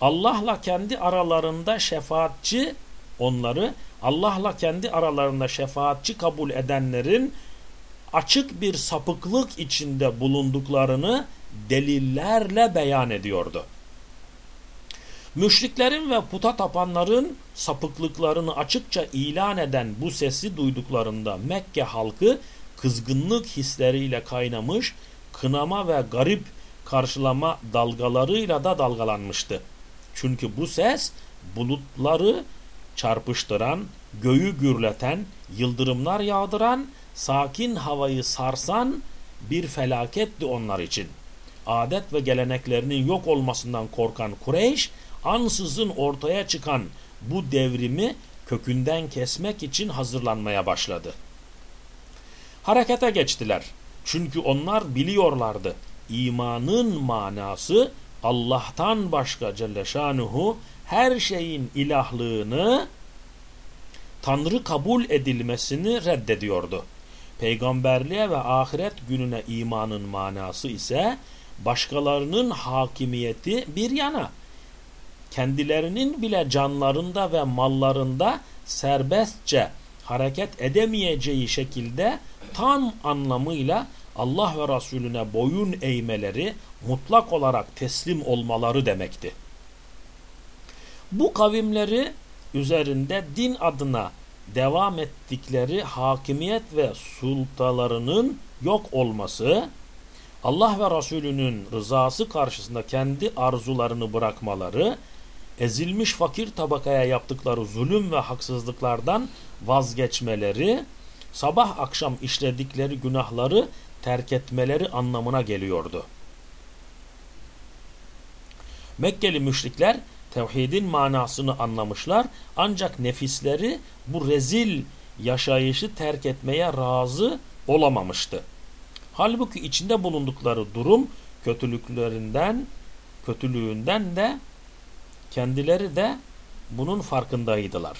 S1: Allah'la kendi aralarında şefaatçi onları Allah'la kendi aralarında şefaatçi kabul edenlerin açık bir sapıklık içinde bulunduklarını delillerle beyan ediyordu. Müşriklerin ve puta tapanların sapıklıklarını açıkça ilan eden bu sesi duyduklarında Mekke halkı kızgınlık hisleriyle kaynamış, kınama ve garip karşılama dalgalarıyla da dalgalanmıştı. Çünkü bu ses bulutları çarpıştıran, göğü gürleten, yıldırımlar yağdıran, sakin havayı sarsan bir felaketti onlar için. Adet ve geleneklerinin yok olmasından korkan Kureyş, ansızın ortaya çıkan bu devrimi kökünden kesmek için hazırlanmaya başladı. Harekete geçtiler. Çünkü onlar biliyorlardı. İmanın manası Allah'tan başka Celle Şanuhu her şeyin ilahlığını Tanrı kabul edilmesini reddediyordu. Peygamberliğe ve ahiret gününe imanın manası ise başkalarının hakimiyeti bir yana kendilerinin bile canlarında ve mallarında serbestçe hareket edemeyeceği şekilde tam anlamıyla Allah ve Resulüne boyun eğmeleri, mutlak olarak teslim olmaları demekti. Bu kavimleri üzerinde din adına devam ettikleri hakimiyet ve sultalarının yok olması, Allah ve Resulünün rızası karşısında kendi arzularını bırakmaları, ezilmiş fakir tabakaya yaptıkları zulüm ve haksızlıklardan vazgeçmeleri, sabah akşam işledikleri günahları terk etmeleri anlamına geliyordu. Mekkeli müşrikler tevhidin manasını anlamışlar ancak nefisleri bu rezil yaşayışı terk etmeye razı olamamıştı. Halbuki içinde bulundukları durum kötülüklerinden, kötülüğünden de kendileri de bunun farkındaydılar.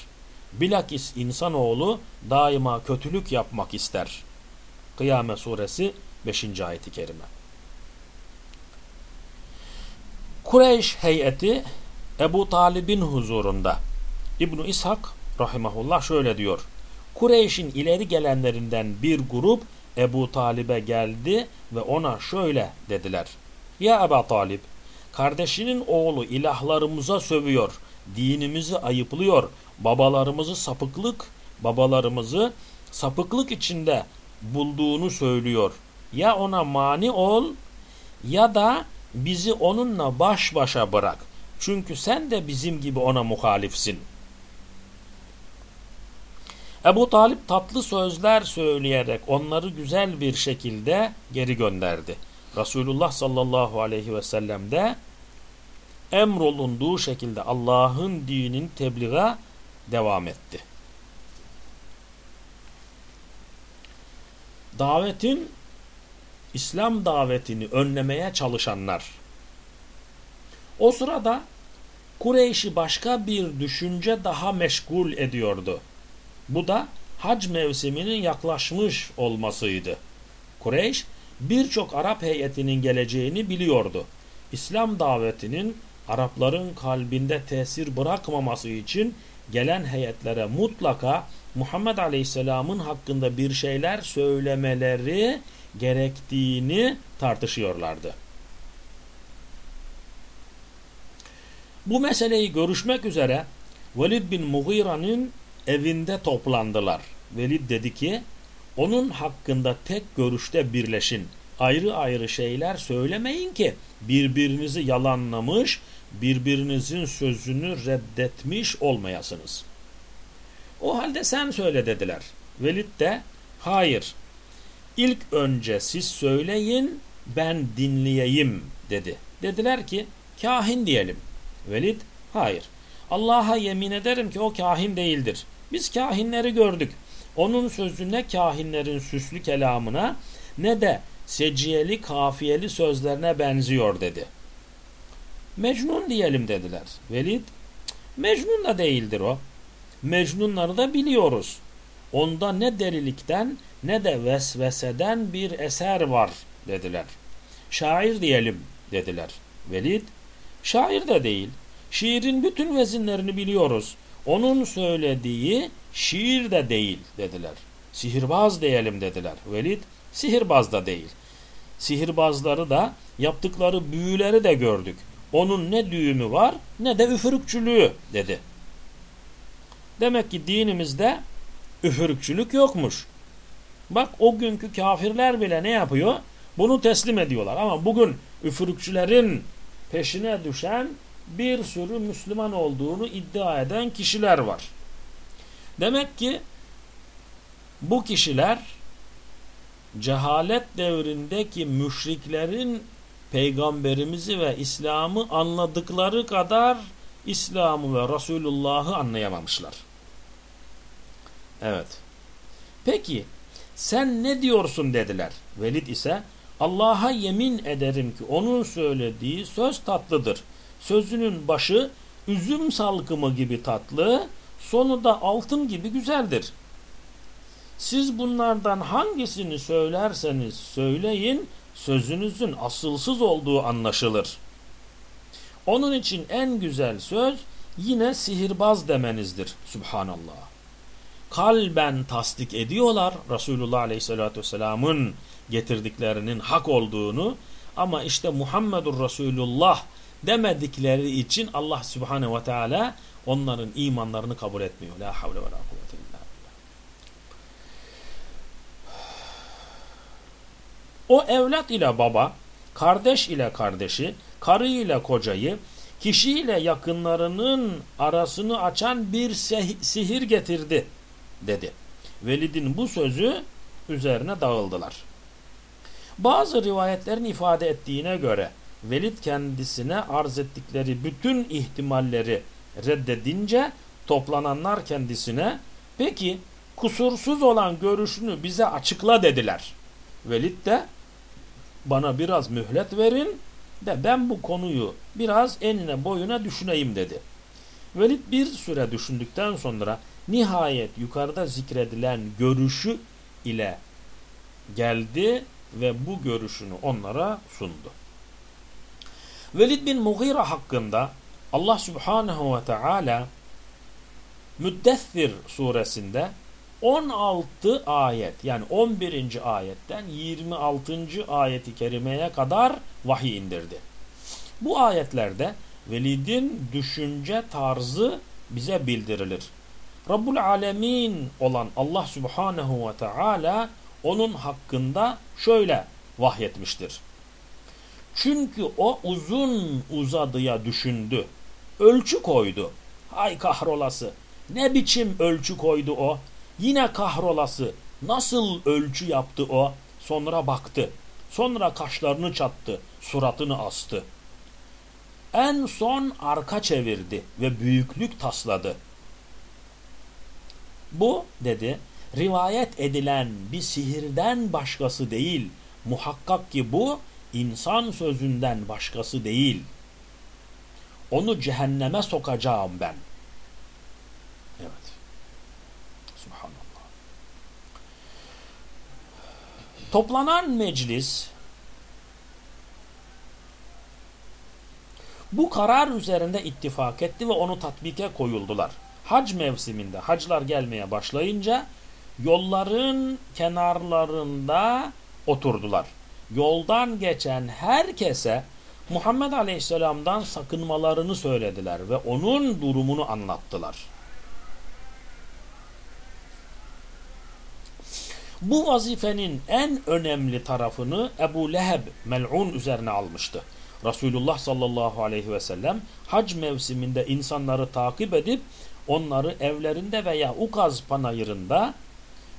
S1: Bilakis insanoğlu daima kötülük yapmak ister. Kıyamet suresi 5. ayeti kerime. Kureyş heyeti Ebu Talib'in huzurunda İbn İshak rahimahullah şöyle diyor. Kureyş'in ileri gelenlerinden bir grup Ebu Talib'e geldi ve ona şöyle dediler. Ya Ebu Talib, kardeşinin oğlu ilahlarımıza sövüyor, dinimizi ayıplıyor, babalarımızı sapıklık, babalarımızı sapıklık içinde bulduğunu söylüyor. Ya ona mani ol ya da bizi onunla baş başa bırak. Çünkü sen de bizim gibi ona muhalifsin. Ebu Talip tatlı sözler söyleyerek onları güzel bir şekilde geri gönderdi. Resulullah sallallahu aleyhi ve sellem de emrolunduğu şekilde Allah'ın dinin tebliğe devam etti. Davetin İslam davetini önlemeye çalışanlar o sırada Kureyş'i başka bir düşünce daha meşgul ediyordu. Bu da hac mevsiminin yaklaşmış olmasıydı. Kureyş birçok Arap heyetinin geleceğini biliyordu. İslam davetinin Arapların kalbinde tesir bırakmaması için gelen heyetlere mutlaka Muhammed Aleyhisselam'ın hakkında bir şeyler söylemeleri gerektiğini tartışıyorlardı. Bu meseleyi görüşmek üzere Velid bin Mughira'nın evinde toplandılar. Velid dedi ki onun hakkında tek görüşte birleşin. Ayrı ayrı şeyler söylemeyin ki birbirinizi yalanlamış, birbirinizin sözünü reddetmiş olmayasınız. O halde sen söyle dediler. Velid de hayır ilk önce siz söyleyin ben dinleyeyim dedi. Dediler ki kahin diyelim. Velid hayır. Allah'a yemin ederim ki o kahin değildir. Biz kahinleri gördük. Onun sözü ne kahinlerin süslü kelamına ne de seciyeli kafiyeli sözlerine benziyor dedi. Mecnun diyelim dediler. Velid Mecnun da değildir o. Mecnunları da biliyoruz. Onda ne delilikten ne de vesveseden bir eser var dediler. Şair diyelim dediler. Velid şair de değil. Şiirin bütün vezinlerini biliyoruz. Onun söylediği şiir de değil dediler. Sihirbaz diyelim dediler. Velid sihirbaz da değil. Sihirbazları da yaptıkları büyüleri de gördük. Onun ne düğümü var ne de üfürükçülüğü dedi. Demek ki dinimizde üfürükçülük yokmuş. Bak o günkü kafirler bile ne yapıyor? Bunu teslim ediyorlar. Ama bugün üfürükçülerin peşine düşen bir sürü Müslüman olduğunu iddia eden kişiler var. Demek ki bu kişiler cehalet devrindeki müşriklerin peygamberimizi ve İslam'ı anladıkları kadar İslam'ı ve Resulullah'ı anlayamamışlar. Evet. Peki sen ne diyorsun dediler. Velid ise Allah'a yemin ederim ki onun söylediği söz tatlıdır. Sözünün başı üzüm salkımı gibi tatlı, sonu da altın gibi güzeldir. Siz bunlardan hangisini söylerseniz söyleyin, sözünüzün asılsız olduğu anlaşılır. Onun için en güzel söz yine sihirbaz demenizdir. Subhanallah. Kalben tasdik ediyorlar Resulullah Aleyhisselatü Vesselam'ın getirdiklerinin hak olduğunu ama işte Muhammedur Resulullah demedikleri için Allah Subhanahu ve Teala onların imanlarını kabul etmiyor. La havle ve la kuvvete illa. O evlat ile baba, kardeş ile kardeşi, karı ile kocayı, kişi ile yakınlarının arasını açan bir sihir getirdi dedi. Velid'in bu sözü üzerine dağıldılar. Bazı rivayetlerin ifade ettiğine göre Velid kendisine arz ettikleri bütün ihtimalleri reddedince toplananlar kendisine peki kusursuz olan görüşünü bize açıkla dediler. Velid de bana biraz mühlet verin de ben bu konuyu biraz enine boyuna düşüneyim dedi. Velid bir süre düşündükten sonra nihayet yukarıda zikredilen görüşü ile geldi ve bu görüşünü onlara sundu. Velid bin Mughira hakkında Allah Subhanahu ve Teala Müddessir suresinde 16 ayet yani 11. ayetten 26. ayeti kerimeye kadar vahiy indirdi. Bu ayetlerde Velid'in düşünce tarzı bize bildirilir. Rabbul Alemin olan Allah Subhanahu ve Teala onun hakkında şöyle vahyetmiştir. Çünkü o uzun uzadıya düşündü. Ölçü koydu. Hay kahrolası. Ne biçim ölçü koydu o? Yine kahrolası. Nasıl ölçü yaptı o? Sonra baktı. Sonra kaşlarını çattı. Suratını astı. En son arka çevirdi ve büyüklük tasladı. Bu dedi rivayet edilen bir sihirden başkası değil. Muhakkak ki bu insan sözünden başkası değil. Onu cehenneme sokacağım ben. Evet. Subhanallah. Toplanan meclis bu karar üzerinde ittifak etti ve onu tatbike koyuldular. Hac mevsiminde haclar gelmeye başlayınca yolların kenarlarında oturdular. Yoldan geçen herkese Muhammed Aleyhisselam'dan sakınmalarını söylediler ve onun durumunu anlattılar. Bu vazifenin en önemli tarafını Ebu Leheb mel'un üzerine almıştı. Resulullah sallallahu aleyhi ve sellem hac mevsiminde insanları takip edip onları evlerinde veya Ukaz panayırında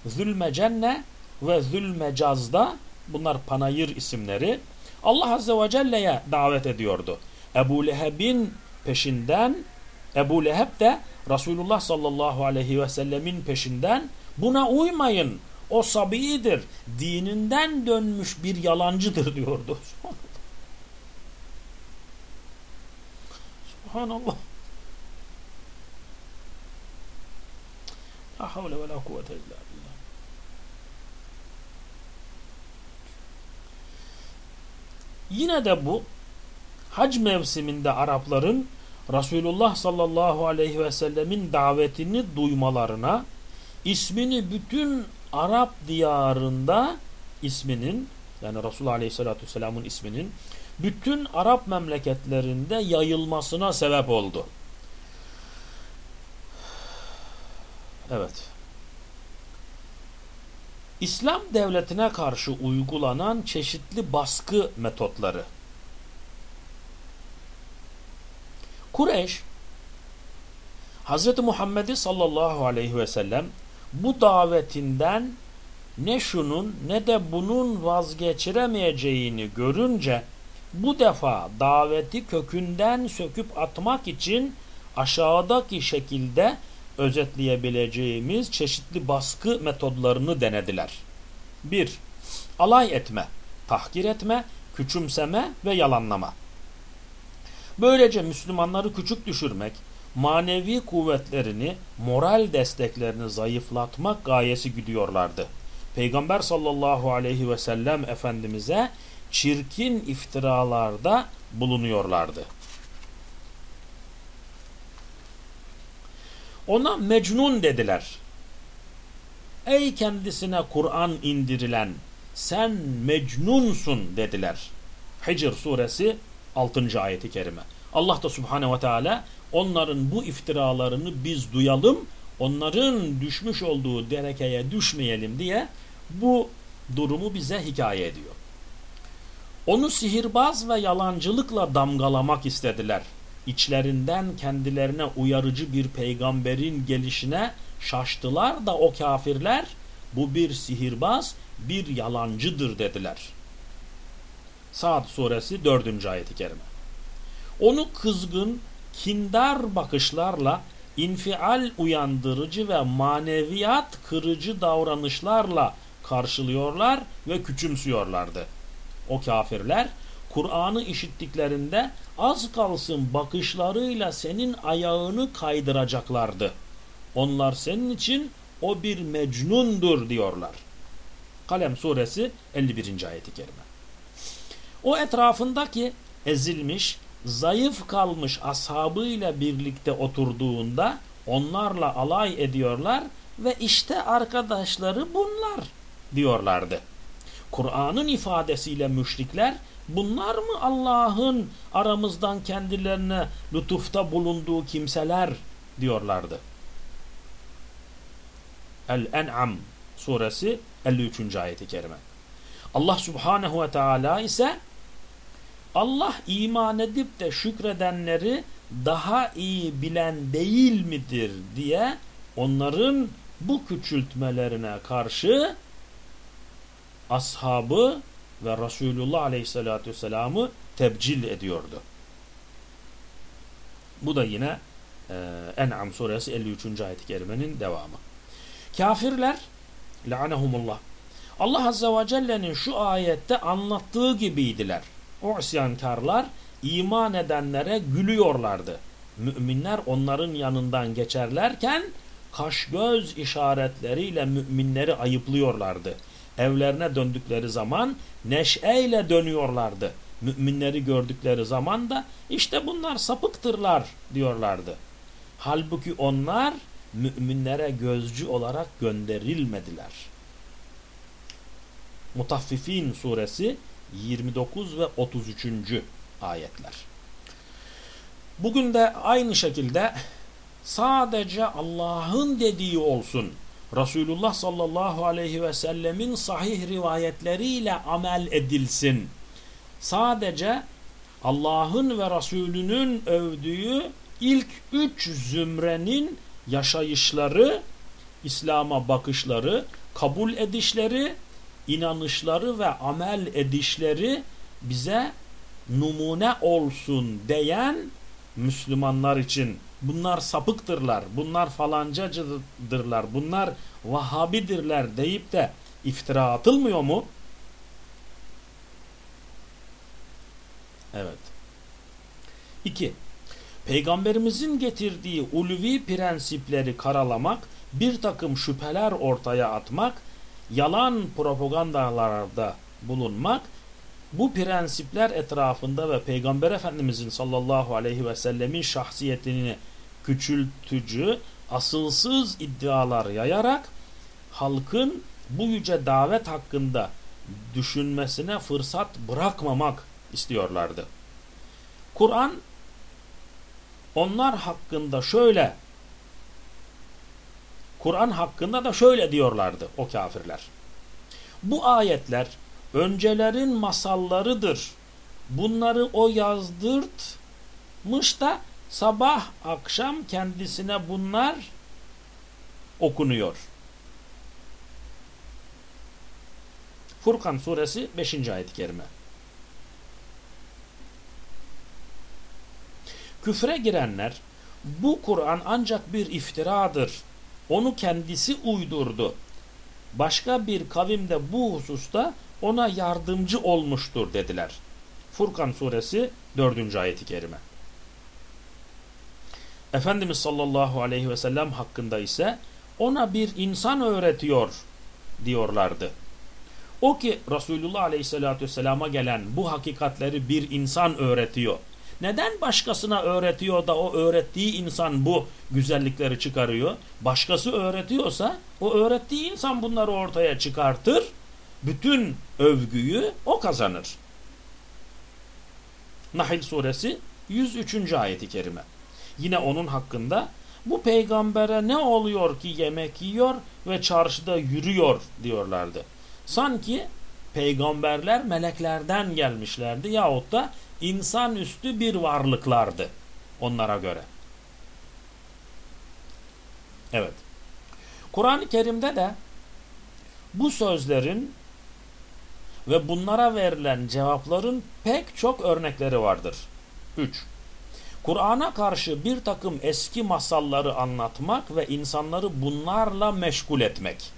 S1: Zülmecenne ve Zülmecaz'da bunlar panayır isimleri Allah Azze ve Celle'ye davet ediyordu. Ebu Leheb'in peşinden Ebu Leheb de Resulullah sallallahu aleyhi ve sellemin peşinden buna uymayın. O sabidir. Dininden dönmüş bir yalancıdır diyordu. Subhanallah. La havle ve la kuvvete illa billah. Yine de bu hac mevsiminde Arapların Resulullah sallallahu aleyhi ve sellemin davetini duymalarına ismini bütün Arap diyarında isminin yani Resulullah aleyhissalatü vesselamın isminin bütün Arap memleketlerinde yayılmasına sebep oldu. Evet. İslam devletine karşı uygulanan çeşitli baskı metotları. Kureyş Hz. Muhammed'i sallallahu aleyhi ve sellem bu davetinden ne şunun ne de bunun vazgeçiremeyeceğini görünce bu defa daveti kökünden söküp atmak için aşağıdaki şekilde özetleyebileceğimiz çeşitli baskı metodlarını denediler. 1. Alay etme, tahkir etme, küçümseme ve yalanlama. Böylece Müslümanları küçük düşürmek, manevi kuvvetlerini, moral desteklerini zayıflatmak gayesi gidiyorlardı. Peygamber sallallahu aleyhi ve sellem Efendimiz'e çirkin iftiralarda bulunuyorlardı. Ona mecnun dediler. Ey kendisine Kur'an indirilen sen mecnunsun dediler. Hicr suresi 6. ayeti kerime. Allah da subhanehu ve teala onların bu iftiralarını biz duyalım, onların düşmüş olduğu derekeye düşmeyelim diye bu durumu bize hikaye ediyor. Onu sihirbaz ve yalancılıkla damgalamak istediler. İçlerinden kendilerine uyarıcı bir peygamberin gelişine şaştılar da o kafirler bu bir sihirbaz, bir yalancıdır dediler. Saat suresi 4. ayeti kerime. Onu kızgın, kindar bakışlarla, infial uyandırıcı ve maneviyat kırıcı davranışlarla karşılıyorlar ve küçümsüyorlardı. O kafirler Kur'an'ı işittiklerinde az kalsın bakışlarıyla senin ayağını kaydıracaklardı. Onlar senin için o bir mecnundur diyorlar. Kalem suresi 51. ayeti kerime. O etrafındaki ezilmiş, zayıf kalmış ashabıyla birlikte oturduğunda onlarla alay ediyorlar ve işte arkadaşları bunlar diyorlardı. Kur'an'ın ifadesiyle müşrikler bunlar mı Allah'ın aramızdan kendilerine lütufta bulunduğu kimseler diyorlardı. El-En'am suresi 53. ayeti kerime. Allah subhanehu ve teala ise Allah iman edip de şükredenleri daha iyi bilen değil midir diye onların bu küçültmelerine karşı ashabı ve Resulullah Aleyhisselatü Vesselam'ı tebcil ediyordu. Bu da yine e, En'am suresi 53. ayet-i kerimenin devamı. Kafirler lanehumullah Allah Azze ve Celle'nin şu ayette anlattığı gibiydiler. O isyankarlar iman edenlere gülüyorlardı. Müminler onların yanından geçerlerken kaş göz işaretleriyle müminleri ayıplıyorlardı. Evlerine döndükleri zaman neşeyle dönüyorlardı. Müminleri gördükleri zaman da işte bunlar sapıktırlar diyorlardı. Halbuki onlar müminlere gözcü olarak gönderilmediler. Mutaffifin suresi 29 ve 33. ayetler. Bugün de aynı şekilde sadece Allah'ın dediği olsun. Resulullah sallallahu aleyhi ve sellemin sahih rivayetleriyle amel edilsin. Sadece Allah'ın ve Resulünün övdüğü ilk üç zümrenin yaşayışları, İslam'a bakışları, kabul edişleri, inanışları ve amel edişleri bize numune olsun diyen Müslümanlar için bunlar sapıktırlar, bunlar falancacıdırlar, bunlar Vahabidirler deyip de iftira atılmıyor mu? Evet. 2. Peygamberimizin getirdiği ulvi prensipleri karalamak, bir takım şüpheler ortaya atmak, yalan propagandalarda bulunmak, bu prensipler etrafında ve Peygamber Efendimizin sallallahu aleyhi ve sellemin şahsiyetini küçültücü, asılsız iddialar yayarak halkın bu yüce davet hakkında düşünmesine fırsat bırakmamak istiyorlardı. Kur'an onlar hakkında şöyle Kur'an hakkında da şöyle diyorlardı o kafirler. Bu ayetler öncelerin masallarıdır. Bunları o yazdırtmış da sabah akşam kendisine bunlar okunuyor. Furkan suresi 5. ayet-i kerime. Küfre girenler bu Kur'an ancak bir iftiradır. Onu kendisi uydurdu. Başka bir kavim de bu hususta ona yardımcı olmuştur dediler. Furkan suresi 4. ayeti kerime. Efendimiz sallallahu aleyhi ve sellem hakkında ise ona bir insan öğretiyor diyorlardı. O ki Resulullah aleyhissalatü vesselama gelen bu hakikatleri bir insan öğretiyor. Neden başkasına öğretiyor da o öğrettiği insan bu güzellikleri çıkarıyor? Başkası öğretiyorsa o öğrettiği insan bunları ortaya çıkartır. Bütün övgüyü o kazanır. Nahl suresi 103. ayeti kerime. Yine onun hakkında bu peygambere ne oluyor ki yemek yiyor ve çarşıda yürüyor diyorlardı. Sanki peygamberler meleklerden gelmişlerdi yahut da insanüstü bir varlıklardı onlara göre. Evet. Kur'an-ı Kerim'de de bu sözlerin ve bunlara verilen cevapların pek çok örnekleri vardır. 3. Kur'an'a karşı bir takım eski masalları anlatmak ve insanları bunlarla meşgul etmek.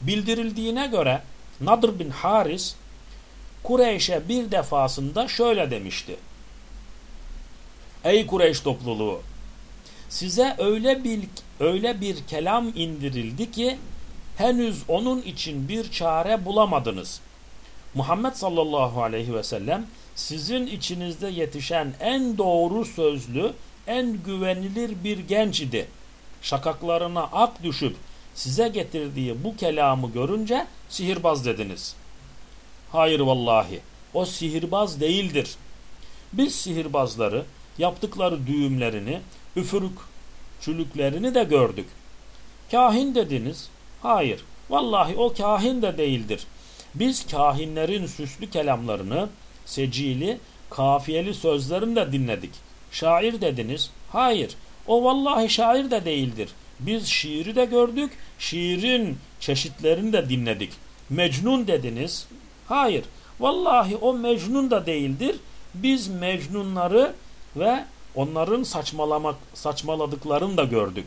S1: Bildirildiğine göre Nadr bin Haris Kureyş'e bir defasında şöyle demişti. Ey Kureyş topluluğu! Size öyle bir, öyle bir kelam indirildi ki henüz onun için bir çare bulamadınız. Muhammed sallallahu aleyhi ve sellem sizin içinizde yetişen en doğru sözlü, en güvenilir bir genç idi. Şakaklarına ak düşüp size getirdiği bu kelamı görünce sihirbaz dediniz. Hayır vallahi o sihirbaz değildir. Biz sihirbazları yaptıkları düğümlerini, üfürükçülüklerini de gördük. Kahin dediniz. Hayır vallahi o kahin de değildir. Biz kahinlerin süslü kelamlarını, secili, kafiyeli sözlerini de dinledik. Şair dediniz. Hayır o vallahi şair de değildir. Biz şiiri de gördük, şiirin çeşitlerini de dinledik. Mecnun dediniz. Hayır. Vallahi o Mecnun da değildir. Biz Mecnunları ve onların saçmalamak, saçmaladıklarını da gördük.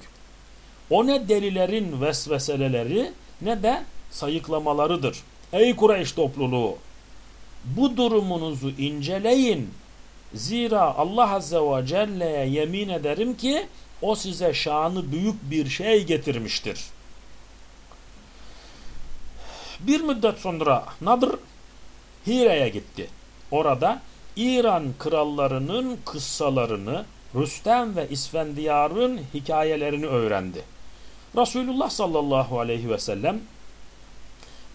S1: O ne delilerin vesveseleleri ne de sayıklamalarıdır. Ey Kureyş topluluğu! Bu durumunuzu inceleyin. Zira Allah Azze ve Celle'ye yemin ederim ki o size şanı büyük bir şey getirmiştir. Bir müddet sonra Nadr Hire'ye gitti. Orada İran krallarının kıssalarını, Rüstem ve İsfendiyar'ın hikayelerini öğrendi. Resulullah sallallahu aleyhi ve sellem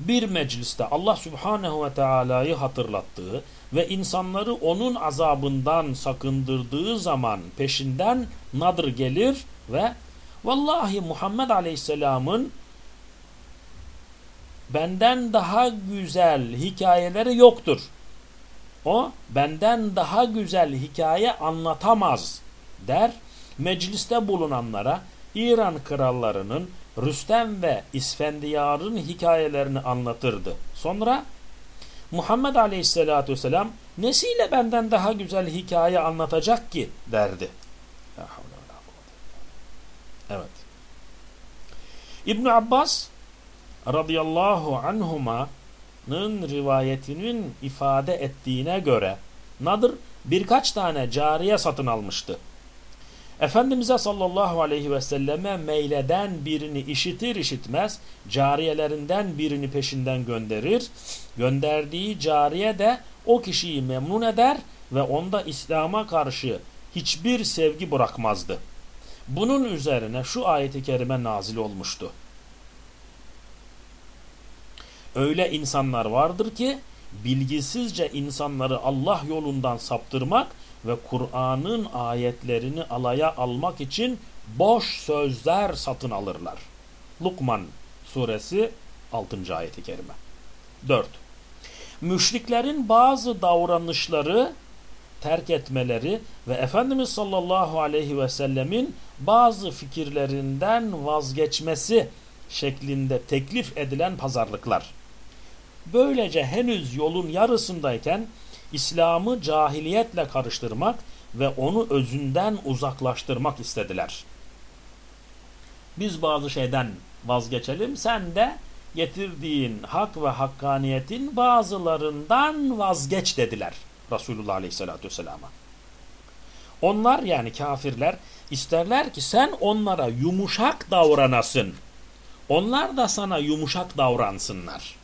S1: bir mecliste Allah subhanehu ve teala'yı hatırlattığı ve insanları onun azabından sakındırdığı zaman peşinden Nadır gelir ve vallahi Muhammed aleyhisselamın benden daha güzel hikayeleri yoktur. O benden daha güzel hikaye anlatamaz der. Mecliste bulunanlara İran krallarının Rüstem ve İsfendiyar'ın hikayelerini anlatırdı. Sonra Muhammed Aleyhisselatü Vesselam nesiyle benden daha güzel hikaye anlatacak ki derdi. Evet. İbn Abbas radıyallahu anhuma'nın rivayetinin ifade ettiğine göre Nadır birkaç tane cariye satın almıştı. Efendimiz'e sallallahu aleyhi ve selleme meyleden birini işitir işitmez cariyelerinden birini peşinden gönderir. Gönderdiği cariye de o kişiyi memnun eder ve onda İslam'a karşı hiçbir sevgi bırakmazdı. Bunun üzerine şu ayeti kerime nazil olmuştu. Öyle insanlar vardır ki bilgisizce insanları Allah yolundan saptırmak ve Kur'an'ın ayetlerini alaya almak için boş sözler satın alırlar. Lukman suresi 6. ayeti kerime. 4. Müşriklerin bazı davranışları terk etmeleri ve Efendimiz sallallahu aleyhi ve sellemin bazı fikirlerinden vazgeçmesi şeklinde teklif edilen pazarlıklar. Böylece henüz yolun yarısındayken İslam'ı cahiliyetle karıştırmak ve onu özünden uzaklaştırmak istediler. Biz bazı şeyden vazgeçelim, sen de getirdiğin hak ve hakkaniyetin bazılarından vazgeç dediler Resulullah Aleyhisselatü Vesselam'a. Onlar yani kafirler isterler ki sen onlara yumuşak davranasın. Onlar da sana yumuşak davransınlar.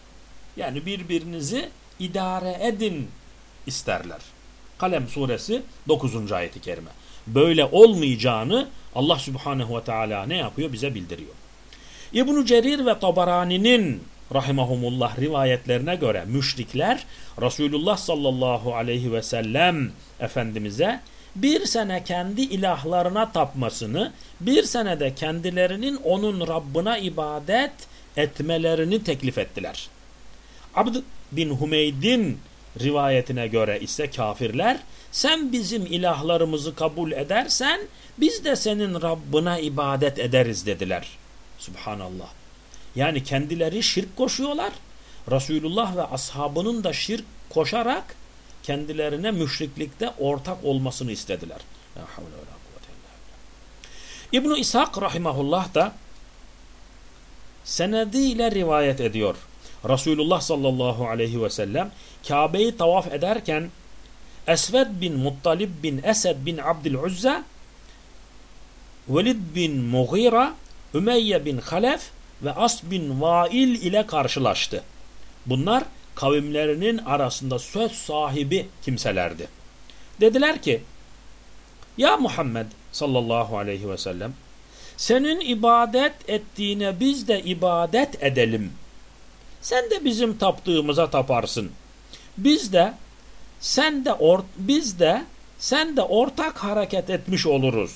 S1: Yani birbirinizi idare edin isterler. Kalem suresi 9. ayeti kerime. Böyle olmayacağını Allah subhanehu ve teala ne yapıyor bize bildiriyor. İbn Cerir ve Tabarani'nin rahimahumullah rivayetlerine göre müşrikler Resulullah sallallahu aleyhi ve sellem Efendimiz'e bir sene kendi ilahlarına tapmasını, bir senede kendilerinin onun Rabbına ibadet etmelerini teklif ettiler. Abd bin Humeyd'in rivayetine göre ise kafirler sen bizim ilahlarımızı kabul edersen biz de senin Rabbına ibadet ederiz dediler. Subhanallah. Yani kendileri şirk koşuyorlar. Resulullah ve ashabının da şirk koşarak kendilerine müşriklikte ortak olmasını istediler. İbn-i İshak rahimahullah da senediyle rivayet ediyor. Resulullah sallallahu aleyhi ve sellem Kabe'yi tavaf ederken Esved bin Muttalib bin Esed bin Abdülüzza Velid bin Mughira Ümeyye bin Halef ve As bin Vail ile karşılaştı. Bunlar kavimlerinin arasında söz sahibi kimselerdi. Dediler ki Ya Muhammed sallallahu aleyhi ve sellem senin ibadet ettiğine biz de ibadet edelim. Sen de bizim taptığımıza taparsın. Biz de sen de or biz de sen de ortak hareket etmiş oluruz.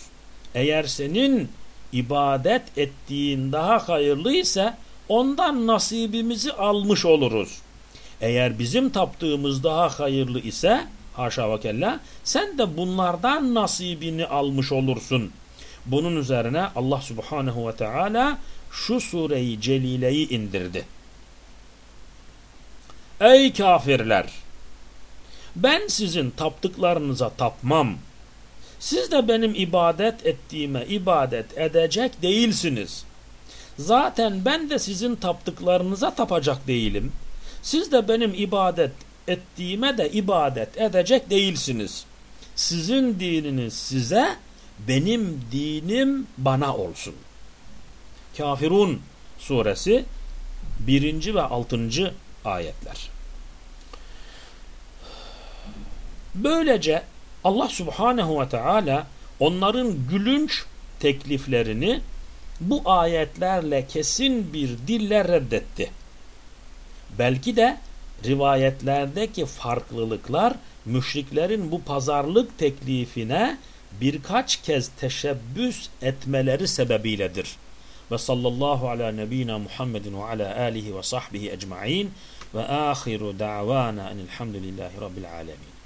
S1: Eğer senin ibadet ettiğin daha hayırlıysa ondan nasibimizi almış oluruz. Eğer bizim taptığımız daha hayırlı ise haşa ve kella sen de bunlardan nasibini almış olursun. Bunun üzerine Allah subhanehu ve teala şu sureyi celileyi indirdi. Ey kafirler! Ben sizin taptıklarınıza tapmam. Siz de benim ibadet ettiğime ibadet edecek değilsiniz. Zaten ben de sizin taptıklarınıza tapacak değilim. Siz de benim ibadet ettiğime de ibadet edecek değilsiniz. Sizin dininiz size, benim dinim bana olsun. Kafirun suresi 1. ve 6. ayetler. Böylece Allah subhanehu ve teala onların gülünç tekliflerini bu ayetlerle kesin bir dille reddetti. Belki de rivayetlerdeki farklılıklar müşriklerin bu pazarlık teklifine birkaç kez teşebbüs etmeleri sebebiyledir. Ve sallallahu ala nebina Muhammedin ve ala alihi ve sahbihi ecma'in ve ahiru da'vana enilhamdülillahi rabbil alemin.